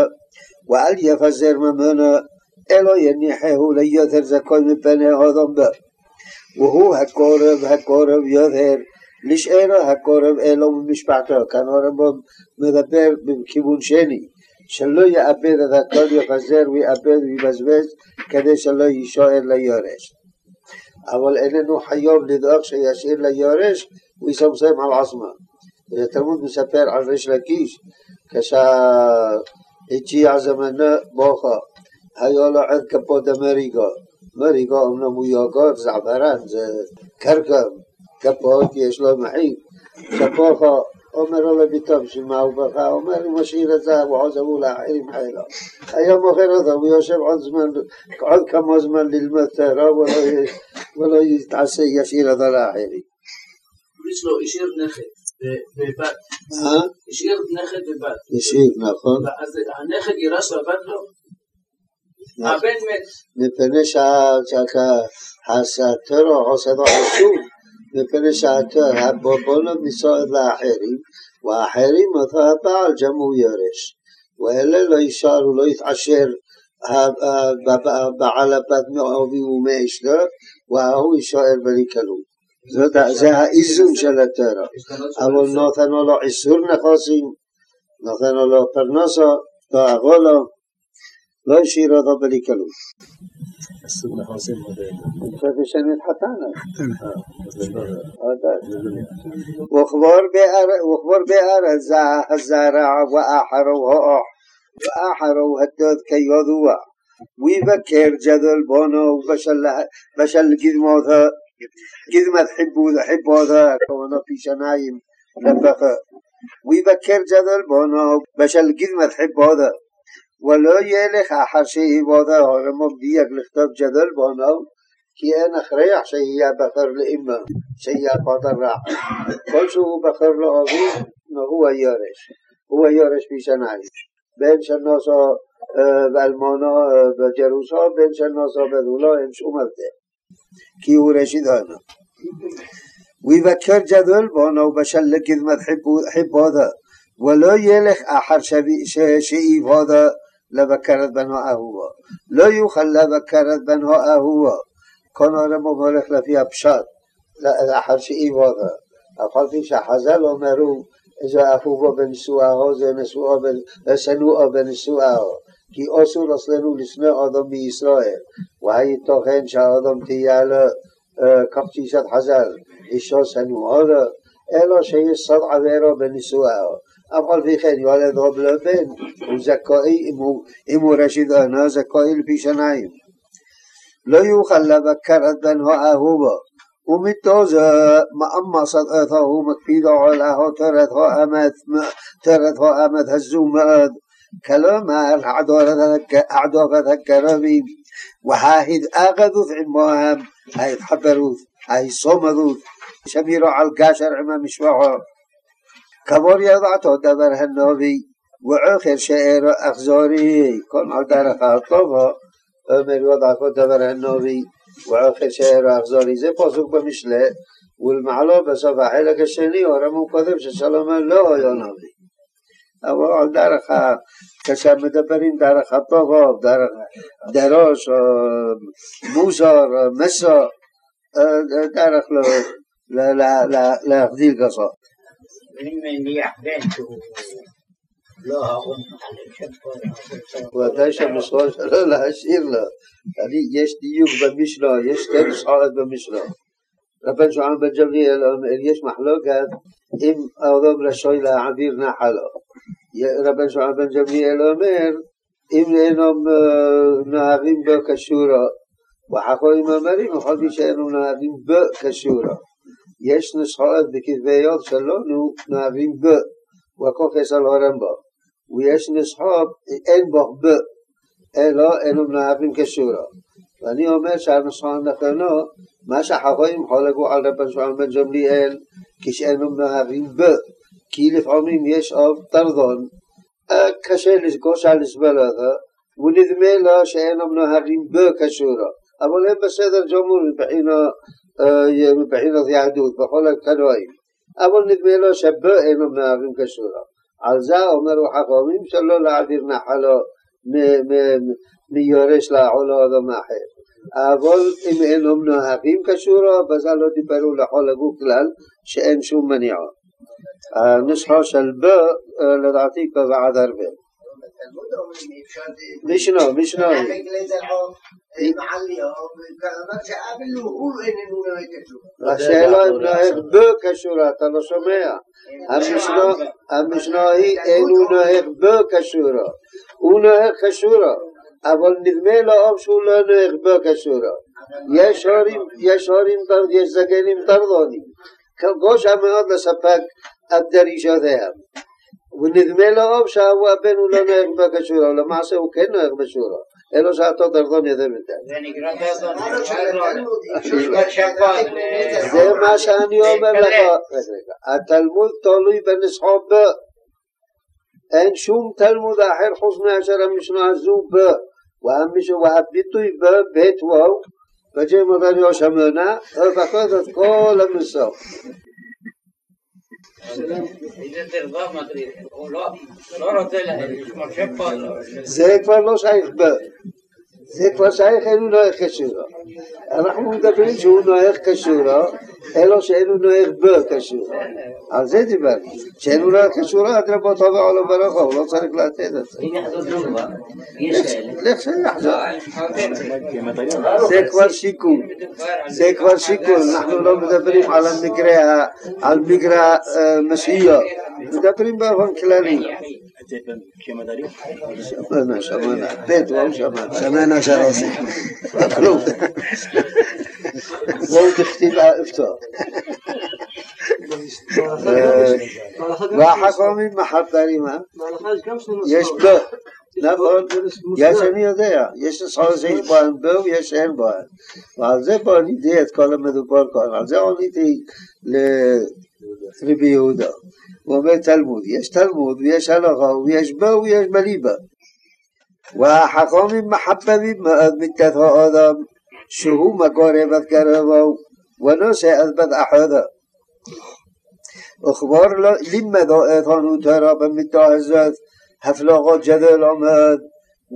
ואל יפזר ממנו, אלא יניחהו ליותר זכוי מפני האדם בו. והוא הקורב, הקורב יותר לשאינו הקורב אלו ממשפחתו. כאן הרמב"ם מדבר בכיוון שני, שלא יאבד את הכל, יחזר ויאבד ויבזבז, כדי שלא יישאר ליורש. אבל איננו חיוב לדאוג שישאיר ליורש ויסמסם על עצמו. התלמוד מספר על ריש לקיש, כשהציע זמנו בוכו, היה לו עד כפות אמריקה. מריגו אמנם הוא יוגב, זעברן, זה קרקם, כפות יש לו מחיר, שפוכו אומר לו לביתו בשביל מה הוא ברכה, אומר הוא משאיר את זה, הוא עוזב עוזבו לאחרים חיילו. היום מוכר אותו, הוא יושב עוד זמן, עוד כמה זמן ללמוד טרו ולא יתעשה, ישאיר אותו לאחרים. יש לו, השאיר נכד. ובת. השאיר נכד ובת. השאיר, נכון. אז הנכד ירש לבת לו? מפני שהטרור עושה לו חשוב, מפני שהבובולות נישאות לאחרים, ואחרים אותו הבעל גם הוא יורש. ואלה לא יישארו, לא יתעשר בעל הבת מאובי ומאשתו, וההוא יישאר בלי כלום. זה האיזון של הטרור. אבל נותנו לו עיסור נכוסים, נותנו לו פרנסו, דואגו לו. لا يشير هذا بلي كلوش السنة هازم هذا شنة حتانا آه. آه. وخبر بأر الزارع وآحروا هؤح وآحروا هداد كيادوا ويبكر جدل بانو بشل قدماتا قدمة حبوذا حبوذا كوانا في شنايم نبخا ويبكر جدل بانو بشل قدمة حبوذا ולא ילך אחר שהיבודו הרמון דייק לכתוב ג'דל בונו, כי אין הכרח שיהיה בחר לאמו, שיהיה פוטר רע. כלשהו בחר לאביו, הוא היורש. הוא היורש משניים. בין שנוסו ואלמונו בג'רוסו, בין שנוסו בדולו, אין שום הבדל. כי הוא ראשית הונו. ויבקר ג'דל בונו בשל לקדמת חיבודו, ולא ילך אחר שאיבודו לבקרת בנו אהובו. לא יוכל לבקרת בנו אהובו. כאן הרמב"ם הולך לפי הפשט, לאחר שאיבודו. אף על פי שהחז"ל אומרו זה אהובו בנשואהו, זה שנואו בנשואהו. כי אסור אצלנו לשנוא אדם בישראל. תוכן שהאדום תהיה לו כפתישת חז"ל, אישו שנואו לו, אלו שיש סוד עבירו בנשואהו. אבל פי כן ילד או בן הוא זכאי, אם הוא ראשית עונה, זכאי לפי שניים. לא יוכל לבקר את בנו אהובו, ומתו זה מאמסת אותו ומקפידו עולהו תורתו אמת הזו מאוד. כלומר, העדופת הקרובים וההתאגדות עמהם, ההתחברות, ההיסומדות, שמירו על גשר עם המשפחות. כבר ידעתו דבר הנובי, ועוכר שאירו אכזורי, כל על דרך הטובו, אומר ידעתו דבר הנובי, ועוכר שאירו אכזורי. זה פסוק במשלי, ולמעלו בסוף החלק השני, הרמון קודם ששלמה לא היה נובי. אבל על דרך, כשמדברים דרך הטובו, דרך דרוש, מוזר, מסו, דרך להבדיל כזאת. ודאי שהמשמעות שלו להשאיר לו. יש דיוק במשנה, יש שתי משחרות במשנה. רבן שמעון בן ג'בריאל אומר, יש מחלוקת אם אדם רשאי להעביר נחלו. רבן שמעון בן ג'בריאל אומר, אם אינם נוהבים בו כשורה. וחכמים אומרים, וכל מי שאינם נוהבים בו כשורה. יש נשחאות בכתבי יד שלנו מהווים ב, וכוכס על הרמב"ם, ויש נשחאות אין בו ב, אלא אלו מהווים כשורה. ואני אומר שהנשחאות נכונו, מה שהחכמים חולקו על רבן שמעון בן ג'מליאל, כשאנו מהווים ב, כי לפעמים יש אב טרדון, קשה לסגוש על לסבל אותו, ונדמה לו שאינם נוהרים בו כשורה. אבל הם בסדר גמור מבחינה מבחינת יהדות בכל הקנועים. אבל נדמה לו שבו אינו מהווים כשורה. על זה אומרו חכמים שלא להעביר נחלו מיורש לעולו אדם אחר. אבל אם אינו נוהבים כשורה, בזה לא דיברו לכל הגוף כלל שאין שום מניעו. הנוסחו של בו לדעתי קובעת הרבה. مشنا مشنا השאלה אם נוהג בו כשורה, אתה לא שומע. המשנה היא אין הוא נוהג בו כשורה. הוא נוהג כשורה, אבל נדמה לאום שהוא לא נוהג בו כשורה. יש הורים, יש הורים, יש זקנים דרדונים. קשה מאוד לספק את דרישותיהם. ונדמה לו שהאבו הבן הוא לא נוהג בקשורו, למעשה הוא כן נוהג בשורו, אלו שאתו דרדון יודע מדי. זה נקרא דרדון, זה מה שאני אומר לך. התלמוד תלוי בנסחו ב. אין שום תלמוד אחר חוץ מאשר המשנה הזו ב. והביטוי ב, בית וואו, יושע מונה, ובכל זאת כל המסור. זה כבר לא שייך ב... זה כבר שייך אינו נוהג קשורו. אנחנו מדברים שהוא נוהג קשורו, אלא שאינו נוהג בו קשורו. על זה דיברתי. שאינו נוהג כשורה, אדרבה טוב ועולם ברכה, הוא לא צריך לתת את זה. הנה, זאת דוגמה. יש זה כבר שיקום. זה כבר שיקום. אנחנו לא מדברים על מקרה משיח. מדברים באופן כללי. كما داري شبعنا شبعنا بيت תרימה, יש בו, נכון, יש אני יודע, יש שיש בו ויש אין ועל זה בו עניתי את כל המדובר כאן, על זה עניתי רבי יהודה. הוא אומר תלמוד, יש תלמוד ויש הלכה ויש בו ויש בליבה. והחכמים מחבבים מאוד מיתת האדם שהוא מקור עבד קרבו ונושא עבד אחדו. וכבר לימדו אותנו תורה במיתה הזאת הפלגות גדול מאוד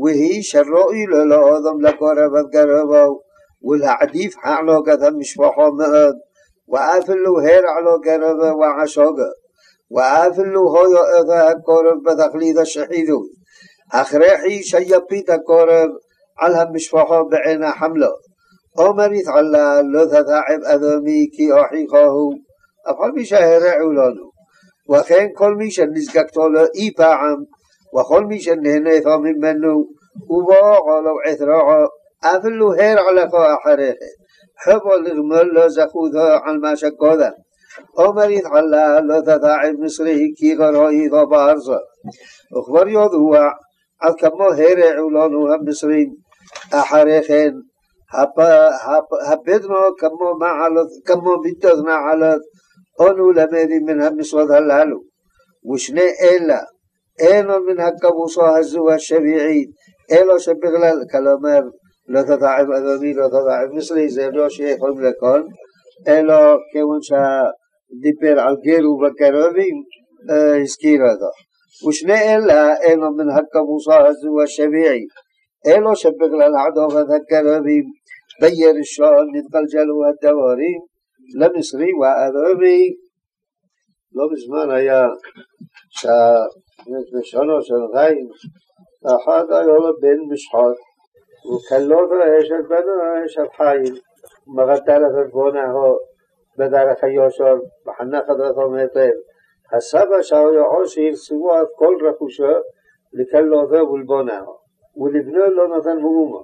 והיא שראוי לו לאדם לקור עבד קרבו ולהעדיף חלוקת המשפחה מאוד وآفلو هير على قرب وعشاق وآفلو هيا إذا هكارب بتخليد الشحيدو أخريحي شيبيت هكارب على المشفحة بعين حملة أمرت على اللذة عب أذامي كي أحيقاه أفعل مش هيرع لانو وخين كل مش نزققتالا إي باعم وخل مش نهنيثا من منو وباعا لو عثراعا أفلو هير على فاحريخه حبا לרמול לא זכו דו על מה שקודם. עומר התחלה לא תתעב מצרי כי גרו איתו בארצו. וכבר ידוע עד כמו הרעו לנו המצרים אחרי כן הבדנו כמו מעלות, כמו מידות נעלות, אנו למדים מן המשרות הללו. ושני אלה, אינו מן הכבוסו הזו השביעית, אלו שבגלל, כלומר לא תתעב אדוני, לא תתעב מצרי, זה לא שיכולים לכל, אלא כיוון שדיבר על גר ובקרבים, הזכיר אותו. ושני אלה אלו מן הכמוסה הזו השביעי, אלו שבגלל עדובת הקרובים בירשון נתגלגלו הדבורים למצרי ואדומי. לא מזמן היה שבשונו שנתיים, אחת היה לו בן משחוט וכלו ואשת בנו אשת חיים, מגדלת את בונהו בדרך היושר, מחנכת אותו היטב. הסבא שהיועו שהרסבו את כל רכושו לכלותו ולבונהו, ולבנו לא נתן מאומו.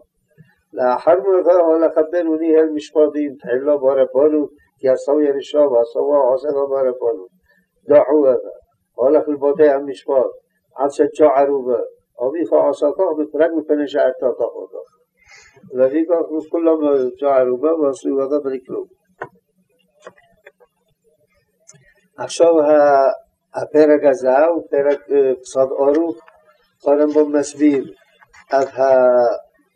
לאחר מותו הלך בנו ניהל משפטים, תחילו בו רבונות, יעשו ירשו ועשו עושה לו בו רבונות. דחו אותו, הלך לבתי המשפט, עד שג'ערו בו. אביך עשתו רק מפני שאתה אותו. לפיכך כולם ג'עלו בה ועשו אותה בלי כלום. עכשיו הפרק הזה הוא פרק קצת ארוך, קודם בו מסביר את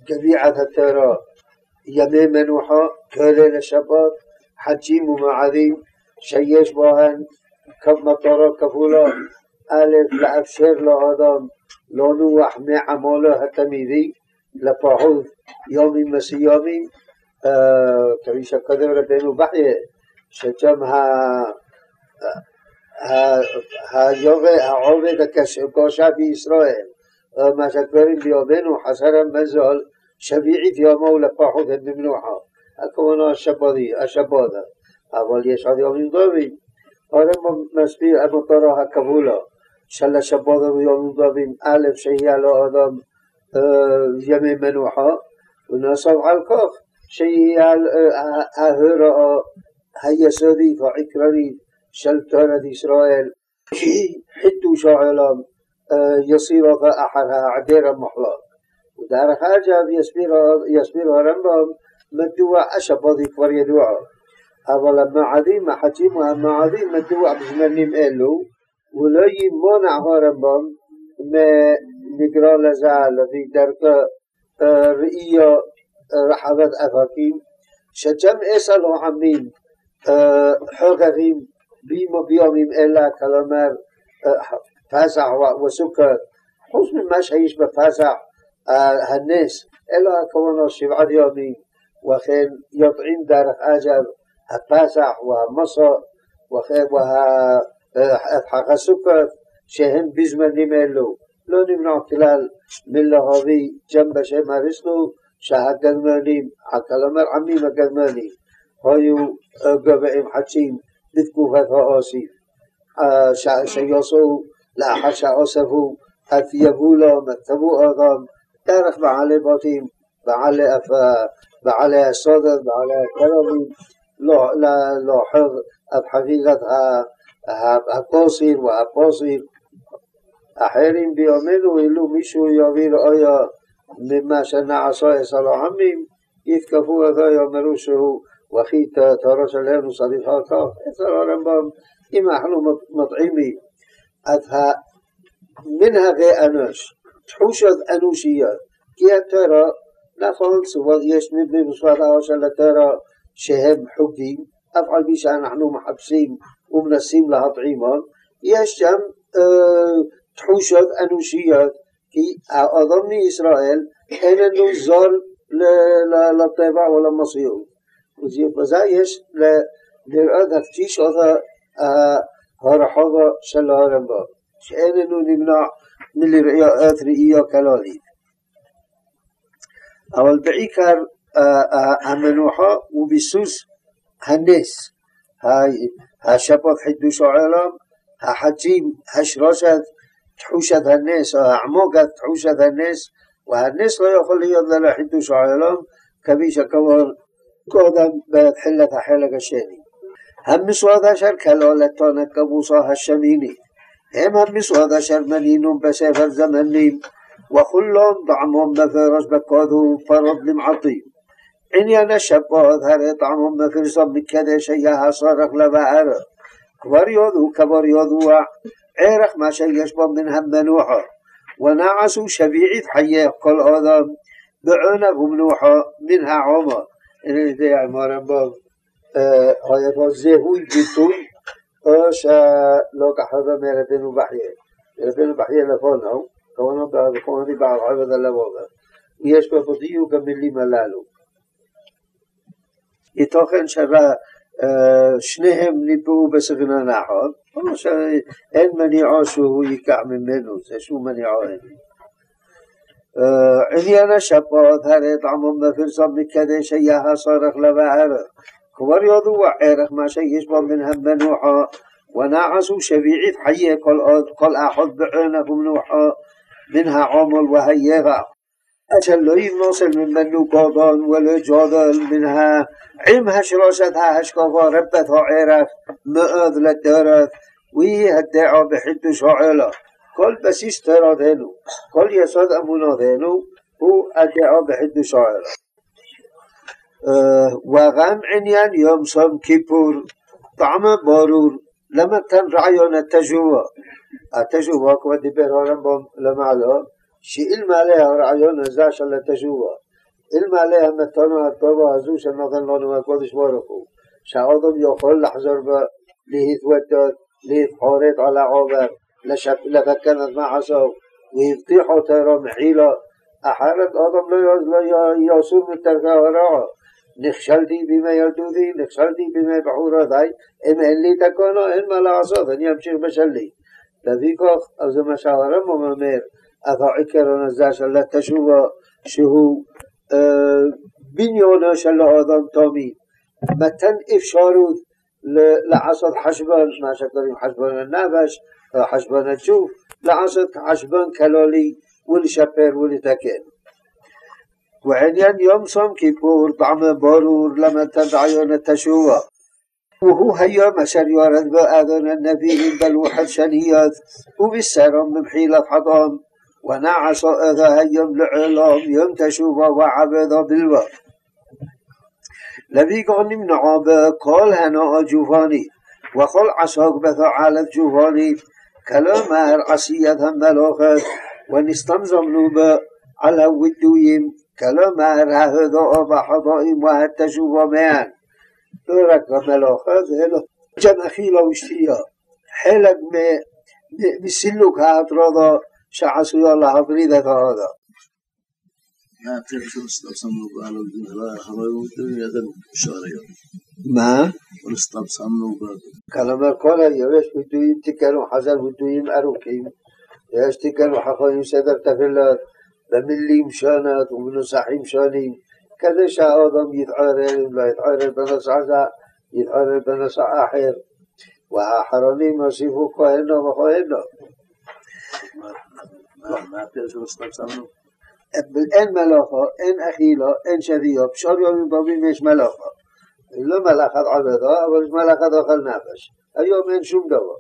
גביעת הטרור, ימי מנוחה, כולל השבת, חג'ים ומעדים שיש בהן מטרות כפולות, א', לאפשר לאדם לא לנוח מעמלו התמידי לפחות יומים מסוימים, כפי שקודם רבינו בחייה, שגם העובד הקשה בישראל, מה שקוראים ביומנו חסר המזל, שביעית יומו לפחות הם במנוחה. הכוונה השבודה, אבל יש עוד יומים טובים. אורם מסביר המטרה הכבולה. של השבותם ויום טובים א', שיהיה לו אדם ימי מנוחה, ונוסף על כך שיהיה ההוראה היסודית או עקרונית של תורת ישראל, שהיא חידוש העולם יסירו אחר העדר המוחלט. ודרך אגב יסביר הרמב"ם מדוע השבותי כבר ידועו. אבל המעדים, החצים והמעדים מדוע בזמנים אלו ולא יימונע הרמב"ם נקרא לזה לפי דרכו ראייה רחבת אבקים שגם עשר לוחמים חוגגים בימים אלה כלומר פסח וסוכות חוץ ממה שיש בפסח הנס אלא הכוונו שבעת ימים וכן יודעים דרך אגב הפסח והמסו הסוכות שהן בזמנים אלו לא נמנע כלל מלהביא גם בשם הריסלו שהגרמנים, כלומר עמים הגרמנים, היו גבעים חדשים בתקופת האוסיף, שיוסו לאחר שאוספו אף יבולם, את תבו אדם, דרך בעלי בוטים, בעלי הסודות, בעלי הקרבים, לאחר את חבילת ה... הקוסים והפוסים אחרים ביומנו אילו מישהו יוביל ראויה ממה שנעשו אצל העמים, יתקפו אותו, יאמרו שהוא וכי תורו שלנו צריך אותו. אצל הרמב"ם, אם אנחנו מטעימים את מנהגי אנוש, תחושות אנושיות, כי הטרו נכון, יש מבני בשפתו של התורו שהם חוגים אף על פי שאנחנו מחפשים ומנסים להטעימם, יש שם תחושות אנושיות, כי האדם מישראל איננו זול לטבע או למציאות. ובזה יש לראות הפגישות הרחובה של הרמב"ם, שאיננו נמנע מלראות ראייה כללית. אבל בעיקר המנוחה הוא ביסוס הנס. השפות חידוש העולם, החדשים, השרושת, תחושת הנס, או העמוקת תחושת הנס, והנס לא יכול להיות ללא חידוש העולם, כפי שכבר קודם בתחילת החלק השני. המסעוד אשר לטון הכבוסו השמיני, הם המסעוד אשר מנינו בספר זמנים, וכולם בעמום מפרש בכתוב פרות למעטים. עניין השפות הרי טעמו מפרסום מקדש שיהיה הסורך לבארו. כבר יודו כבר יודו ערך מה שיש בו מן המנוחו. ונעשו שביעית חיי כל אודם בעונג ומנוחו מן העומו. אין הנה לידי עם הרמב"ם היה פה זיהוי ביטוי או שלא כחבה מרבנו בחייה. מרבנו בחייה לפונו, כמובן בעל עובד הלבובה. ויש פה דיוק המילים הללו. ייתוכן ששניהם ניבאו בסגנון אחד, או שאין מניעו שהוא ייקח ממנו, זה שום מניעו אין. עניין השפות הרי טעמו מפרסום מכדי שיהיה הצורך לבערך. כבר ידוע ערך מה שיש בו מן המנוחו, ונעשו שביעית חיי כל אחד בעונך ומנוחו מן העומל והיבח. אשר לא ינוסל ממנו קודון ולא ג'ודל מנה עם השרושת ההשקפה רבת הערך מאוד לדורות והיא הדעה בחידוש העולה. כל בסיס תורתנו, כל יסוד אמונותנו הוא הדעה בחידוש העולה. וגם עניין יום סום כיפור طعمه بارور لما كان رعيون التجوى التجوى كما دبر رمبهم لمعلا עליה הרעיון הזה של התשובה, עליה המתנה הטובה הזו שנותן לנו הקודש ברוך הוא, שהאודם יכול לחזור בו, להתוודות, להתחורט על העובר, לתקן את מעשו, והבטיח אותו מחילו, אחרת אודם לא יסור מדרכי הרעו. נכשלתי בימי ילדותי, נכשלתי בימי בחורותיי, אם אין לי תקונו, אין מה לעשות, אני אמשיך בשלי. לפי כך, אז זה מה שהרמב"ם אומר, העיקרון הזה של התשובה שהוא בניונו של האדם תומי מתן אפשרות לעשות חשבון, מה שקוראים חשבון הנבש או חשבון התשוב, לעשות חשבון כלולי ולשפר ולתקן. ועניין יום סום כיפור פעם ברור למתן רעיון התשובה. وهو היום אשר يارد בו النبي הנביאים בלוחות שניות ובשרם במחילת חדום ونعش أذاها يوم لعلام يوم تشوف وعبد بالوقت لبي قال نمنعب كل هناء جوفاني وخل عساق بثعالة جوفاني كلامهر عصيتها ملاخت ونستمزم نوبا على ودويم كلامهر هذا أبا حضائم وهد تشوف مهن ترك ملاخت جمخيل وشتيا حلق من سلوك هاترادا שעשויות להפריד את האדם. מה? כלומר כל היום יש ביטויים, תיקנו חז"ל ביטויים ארוכים, יש תיקנו חכמים סדר תפילות במילים שונות ובנוסחים שונים, כדי שהאדם יתעורר, אם לא יתעורר בנוסח זה, יתעורר בנוסח אחר. והאחרונים הוסיפו כהנו וכהנו. אין מלאכו, אין אכילו, אין שביו, בשאר יומים טובים יש מלאכו. לא מלאכת עבדו, אבל יש מלאכת אוכל נפש. היום אין שום דבר.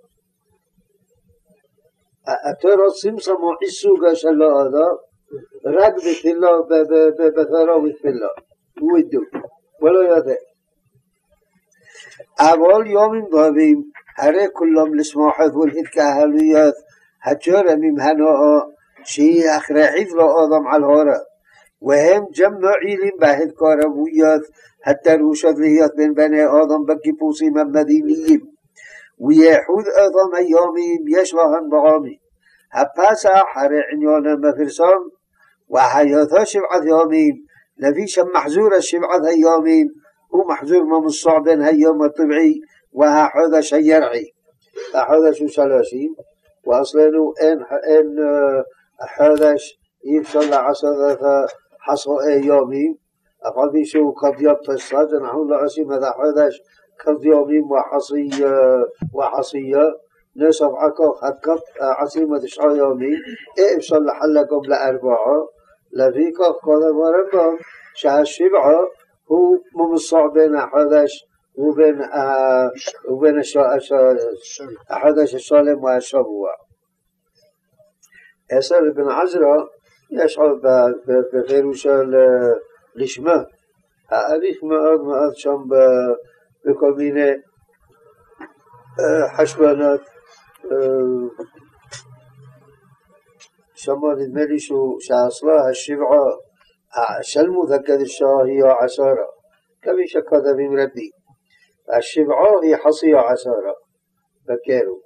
התורו צמצמו עיסוקו של לא עודו, רק בתפילו, בתורו ידעו, הוא לא יודע. אבל יומים טובים, הרי כולם לשמוחת ולהתקהלויות هجارة من هنا شيء أخرحيد لآدم على الهارة وهم جمع علم بهد كارمويات حتى روشد لهيات من بني آدم بكبوسي من مدينيين ويحود آدم أيامهم يشلهم بعامي هباسح رعنيان مفرسان وحياتها شبعة أيامهم لفيش محزور شبعة يومين ومحزور من الصعبين هاي يوم الطبعي وهحود شيرعي هذا شو سلاسين؟ ואצלנו אין חודש, אי אפשר לעשות את חסועי יומים, אף על פי שהוא כביום פסד, אנחנו לא עושים את החודש כביומים וחסייה, נוסף עכוך עשינו תשעה יומים, אי אפשר לחלקם לארבעו, לפיכך קודם הרמב"ם שהשבעו הוא ממסוע בין החודש ובין החודש השולם והשבוע. עשר בן עזרא, יש עוד בפירושו לשמו, האריך מאוד מאוד שם בכל מיני חשבונות. شما نדמה לי שהאצלה השבעה, השלמות הקדושה היא העשרה, כפי שכתבים רבים. الشبعاء هي حصية عسارة بكيرو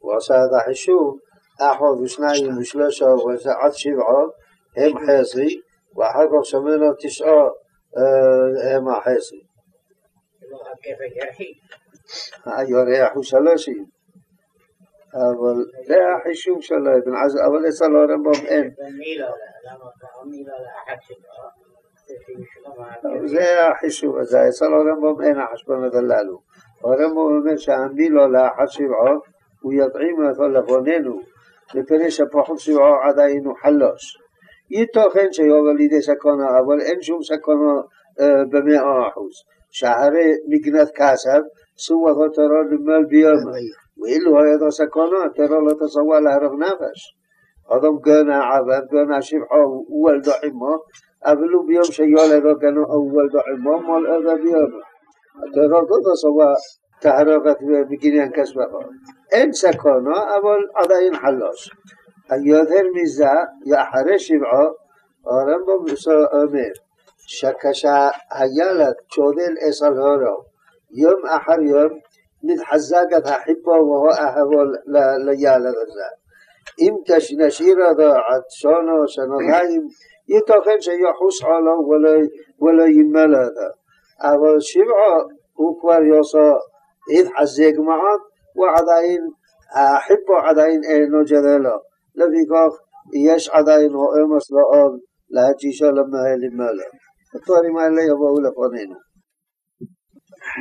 وسادة حشو أحد وثنين وثلاثة وثعات شبعاء هم حيصي وحقا سمينا تسعة آه، هم حيصي كيف يرحي؟ يرحي ثلاثة אבל זה החישוב שלו, אבל אצל הרמב״ם אין. זה החישוב הזה. אצל הרמב"ם אין החשבונות הללו. הרמב"ם אומר שהמילו לאחר שבעו ויודעים אותו לבוננו, מפני שפחות שבעו עדיין הוא חלוש. ייתכן שיובל לידי סכונו, אבל אין שום סכונו במאה אחוז. שהרי מגנת כסף סורת הטרור נמל ביום. ואילו היה סכונו, הטרור לא תסווה להרוג נפש. אדם גנה עבד, גנה שבחו וולדו עמו, אפילו ביום שיולדו גנו וולדו עמו, מולאו ביומו. תראות הסובה תהרוגת בקניין כסבכו. אין סכונו, אבל עדיין חלוש. יותר מזה, אחרי שבעו, הרמב"ם אומר שכשהילד שודל אסל הורו, יום אחר יום מתחזקת החיבו והאהבו לילד הזה. אם נשאיר אותו עד שונו, שנתיים, ייתכן שיחוס עולו ולא ימלא אותו. אבל שבעו הוא כבר יוסו התחזק מאוד, ועדיין, החיפו עדיין אינו ג'דלו. לפיכך, יש עדיין עומס לעום להג'ישו למלא. הדברים האלה יבואו לפנינו.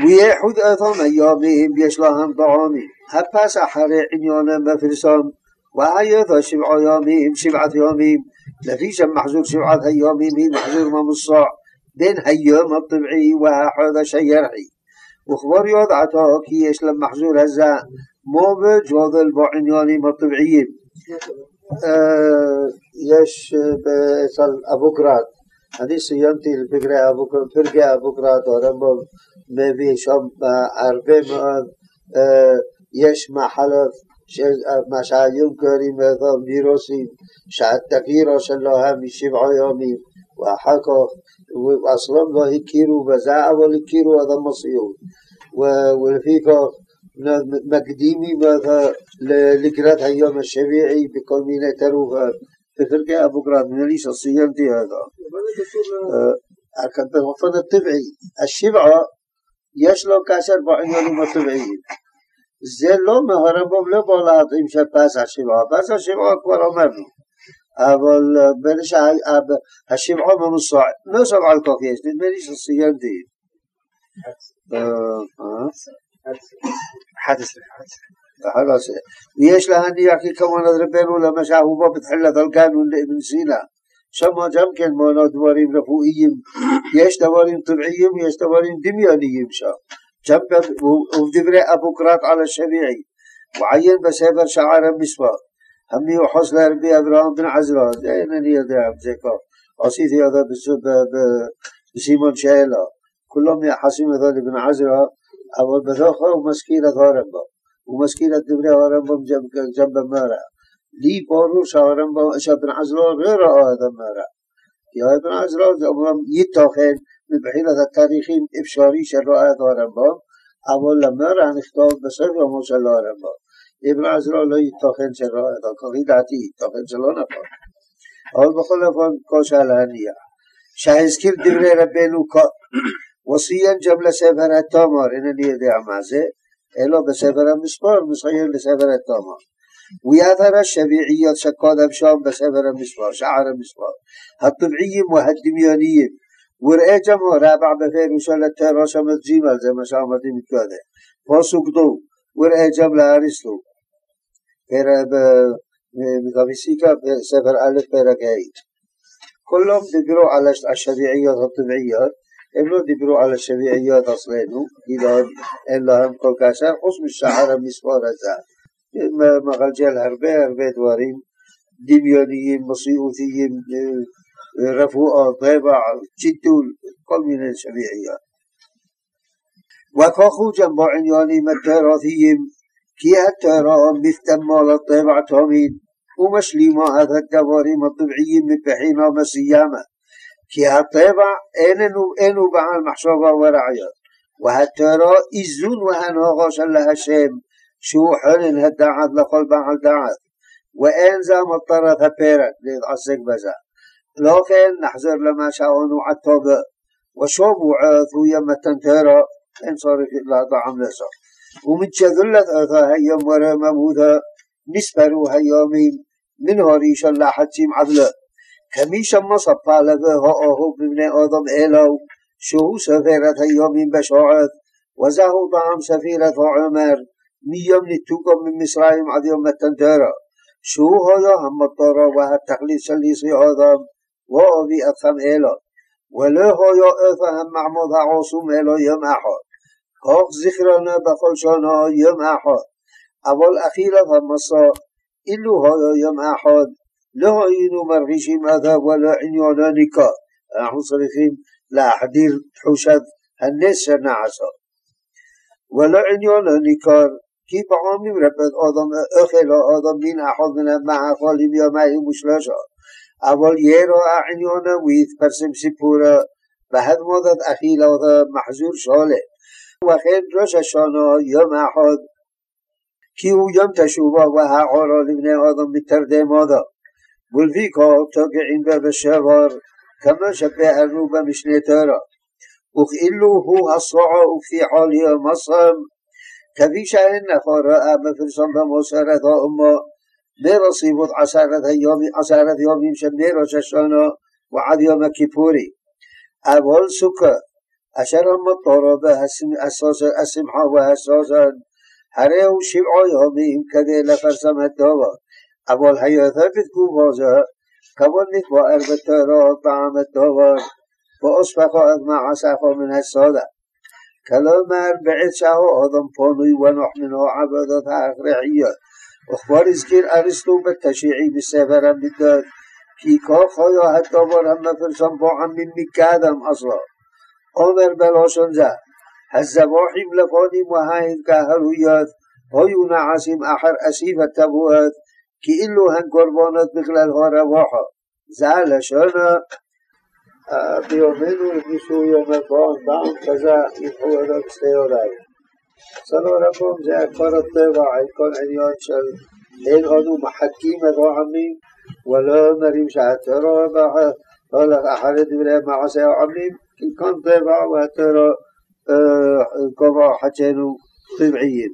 ويحد أثم أيامهم يشلهم طعامي هباس أحري عنيانا مفرسان وأيضا شبع يومين شبعة يومين لفيش محزور شبعة يومين محزور ممصع بين هيوم الطبعي وحوض الشيرعي وخبر يوضعته كي يشلم محزور هزا مو بجوض البعين يومين الطبعيين יש אצל אבוקרט, אני סיימתי לפרקי אבוקרט, אבוקרט אורמוב מביא שם הרבה מאוד, יש מחלות מה שהיום קוראים לו מירוסים, שהתקירו שלהם משבעה יומים, ואחר כך, אסלום לא הכירו בזה, אבל הכירו את המסיעות. ולפי כך מקדימים לקראת היום השביעי בכל מיני תרופות. בפרקי אבו גראד, נראה לי שסיימתי אותו. באופן הטבעי, השבעה יש לו קשר בעניינים הטבעיים. זה לא מהרמב"ם, לא בולעת עם שפס השבעה. פס השבעה כבר אמרנו. אבל נדמה שהשבעה לא שם על כך יש, נדמה לי שסיימתי. יש להניח כי כוונת רבנו למה שהובא בתחילת אלגן ולאבן סינה שם גם כן מונו דברים רפואיים יש דברים טבעיים יש דברים דמיוניים שם ובדברי אפוקרט על השביעי, ועיין בספר שער המספר, המיוחס לרבי אברהם בן עזרא, אינני יודע אם זה כך, עשיתי אותו בסימון שאלה, כולם מייחסים אותו לבן עזרא, אבל בתוכו הוא מזכיר את הרמב"ם, הוא מזכיר את דברי הרמב"ם גם במרא. לי ברור שהבן עזרא לא ראה את המרא, כי הבן עזרא יתוכן מבחינת התאריכים אפשרי שלא עד הרמב"ם, אבל למרע נכתוב בסוף יומו שלא הרמב"ם. אבן עזרא לא ייתכן שלא עד, כך לדעתי ייתכן שלא נכון. אבל בכל אופן קושה להניח. שהזכיר דברי רבנו כה, וסיין גם לספר התומר, אינני יודע מה זה, אלא בספר המספור, מסיים לספר התומר. ويظهر الشبيعية شكاد بشام بسفر المسمار شعر المسمار الطبعيين والدميانيين ورأي جمه رابع بخير مشالة تراشمت جيمال زي ما شامده متكاده فاسوك دو ورأي جمل آرسلو كرا بغميسيكا سفر ألف برقائد كلهم دبروا على الشبيعيات الطبيعيات הם לא דיברו על השביעיות אצלנו, כאילו אין להם כל כשר, חוץ משער המספור הזה. מגלג'ל הרבה הרבה דברים דמיוניים, מסיעותיים, رفوقه طيبة جدول كل من الشبيعية وكاخو جنب عنياني مالتراثيهم كي التراهم مفتما للطيبة التامين ومشلما هذا الدواري مالطبعيين من بحينا مسيامة كي الطيبة اينو اينو بها المحشابة ورعيات وهالترا إزون وهنغاشا لها الشام شو حرن هالدعاد لخل بها الدعاد وإن زام الطرف هبيرت لإضعى السكبزان لكن نحذر لما شعونه على الطابع وشوب وعاث ويما التنتارة إن صارف إلا طعم لسر ومن شذلة أثى هيام وراء مبودة نسبروا هيامين منها ريشا لا حد سيم عدله كميشا ما صفى لذا هؤه ببن آدم إلو شهو سفيرة هيامين بشعاث وزهو طعم سفيرة عمر ميام نتوكم من مصرهم عد يوم التنتارة شهو هيا هم الطارة وهالتخليص اللي صيح آدم ואובי אתכם אלו, ולא היו אתם מעמוד העושום אלו יום אחד. כך זיכרונו בכל שנה יום אחד, אבל אכילת המסע, אילו היו יום אחד, לא היינו מרגישים אותו ולא עניינו ניכר. אנחנו צריכים להחדיר תחושת הנס שנעשו. ולא עניינו ניכר כי פעמים רבות אדם אוכל האדם מן אחד מן המאכלים יומיים ושלושה. אבל ירו העניון והתפרסם סיפורו בהדמודת אכילת מחזור שולט. וכן ראש השנה יום אחד כי הוא יום תשובה והעורו לבני אדם מתרדמותו. ולפיקו תוקעים בו בשבר כמו שפעלו במשנה תורו. וכאילו הוא הסועו ופתיחו ליום הסם כפי שהנכון ראה מפרשם במוסרת האומו מרסיבות עשרת יומים של מראש השונה ועד יום הכיפורי. אבל סוכות אשר המטורו והשמחה והסוזן הרי הוא שבעו יומים כדי לפרסם הטובו אבל היותר בתגובו זו כבוד נתבואר בתורו טעם הטובו ואוספכו את מעשכו מן הסודה כלומר בעת שההו אדם פנוי ונוח מנו עבודות ההכרחיות. וכבר הזכיר אריסטו בתשיעי בספר המידות כי כך היה הדבר המפרסם בו עמים מקדם אצלו. אומר בלשון זה הזבוחים לפונים וההתקהלויות היו נעשים אחר אסיף התבואות כאילו הן קורבנות בכלל הרווחה. זה לשונו ביומנו מישהו יאמר יונתון, בעם כזה יפחו אליו שתי ידיים. סלו רבום זה עקר הטבע, עקר עניין של אין אנו מחכים את העמים ולא אומרים שהטרו הולך אחרי דברי מעשי העמים, כי כאן טבע והטרו כובע חדשנו טבעיים.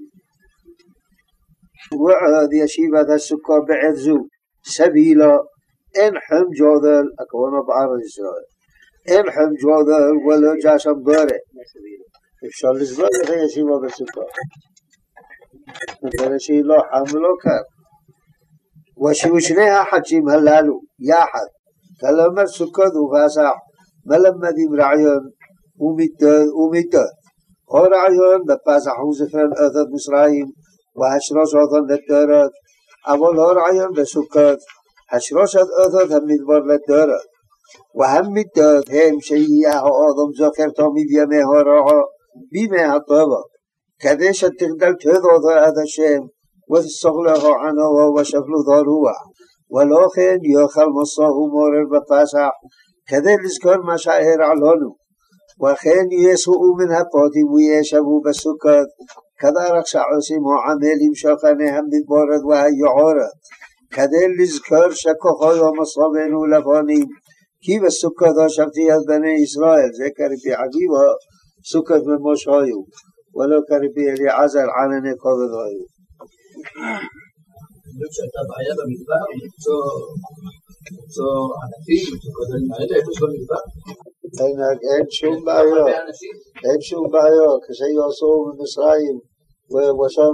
ועוד ישיב את הסוכה בעת זו, סבילו, אין חם ג'ודל, הכוונה בארץ ישראל. אין חם דהר ולא ג'שם גורן. אפשר לסבול את הישיבה בסוכה. מפני שהיא לא חם ולא קר. ושיהיו שני החדשים הללו יחד, כלומר סוכות ופסח, מלמדים רעיון ומיתות. או רעיון בפסח וזפרן אותות מצרים והשרוש אותות לדורות, אבל לא רעיון בסוכות, השרושת אותות המדבר לדורות. והמידות הם שיהיה האדם זוכר תמיד ימי הרעו בימי הטובו, כדי שתגדל תודו עד השם ותסוג לו ענוהו ושפלותו רוח. ולא כן יאכל מסו ומורר בפסח, כדי לזכור מה שאירע לנו. וכן יסעו מן הפודים וישבו בסוכות, כדרך שעושים העמלים שוכניהם בבורת והיעורת, כדי לזכור שכוחו יום מסובנו לבונים. כי בסוכות השבתי על בני ישראל, זה כרבי עקיבא, סוכות ממש היו, ולא כרבי אליעזר ענני כובד היו. שהייתה בעיה במדבר, למצוא ענפים, איפה שבמדבר? אין שום בעיה, אין שום בעיה, כשיעשו במצרים ושם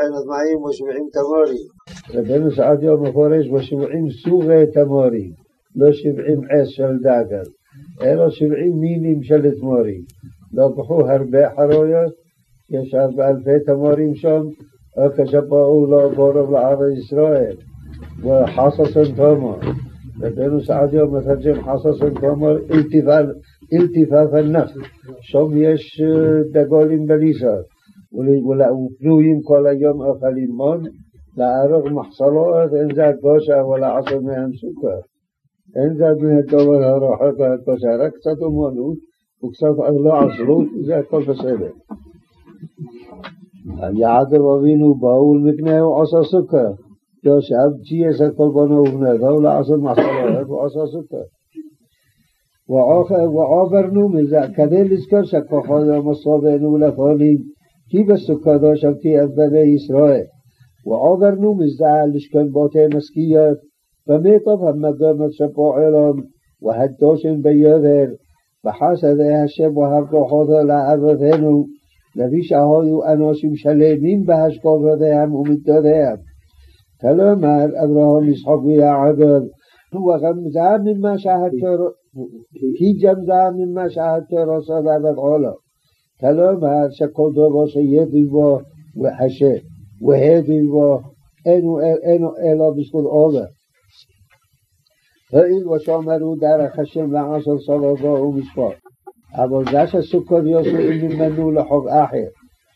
אין הדמעים ושבעים תמורים. רבנו סעדיה מפורש ושבעים סוגי תמורים. לא שבעים עש של דגל, אלא שבעים מינים של תמורים. נבחו הרבה חרויות, יש הרבה אלפי תמורים שם, או כשבאו לא בורוב לעם ישראל, וחססן תומר. רבנו סעדיו מתרגם חססן תומר אלטיפף הנף. שם יש דגולים בליסות, ופנויים כל היום אוכל לימון, לערוך מחסלות, אין זה הקדושה ולעשות מהם סוכר. אין זה מן הדובר הרחוק והתושרה, קצת אומנות וקצת לא עזרות, זה הכל בסדר. יעקב אבינו באול מפניהו עושה סוכר. יושב ג'ייס את קורבנו ובנתו לעשות מחסוריו ועשה סוכר. ועוברנו מזה כדי לזכור שכוחו ומסובנו ולפונים כי בסוכתו שבתי את ישראל. ועוברנו מזה לשכון בוטי משכיות ומיטב המגמת שפועלם והדושן ביובל בחסדי השם והברוכותו לאבותינו לפי שהיו אנשים שלמים בהשקפותיהם ומדודיהם. כלומר אברהם ישחק ויעגל وغمزها مما شاهدتر هي جمزها مما شاهدتر صدا بالغلا كلامها شكل دابا شيطي با وحشي وهادي با انو انو الا بسكول آغا הואיל ושומרו דרך השם ועשר סבבו ומשפט. אבל זה שסוכות יוסעים ממנו לחוב אחר,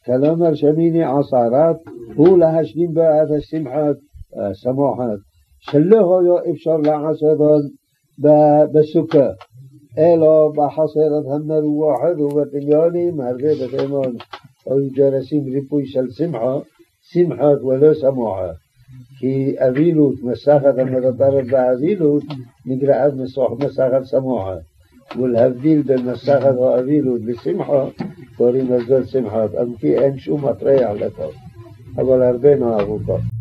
כלומר שמיני עשרת, הוא להשלים בו את השמחות, שמחות, שלא היה אפשר לעשותן בסוכה, אלא בחסרת המרוחת ובדמיונים, הרבה בתימון, היו ג'רסים ריפוי של שמחות, שמחות ולא שמחות. כי אבילות, מסכת המדברת באבילות, נקראת מסכת סמוחה. ולהבדיל בין מסכת האבילות לשמחו, קוראים לזה שמחות, אם כי אין שום מפריע לטוב. אבל הרבה נאהבו אותו.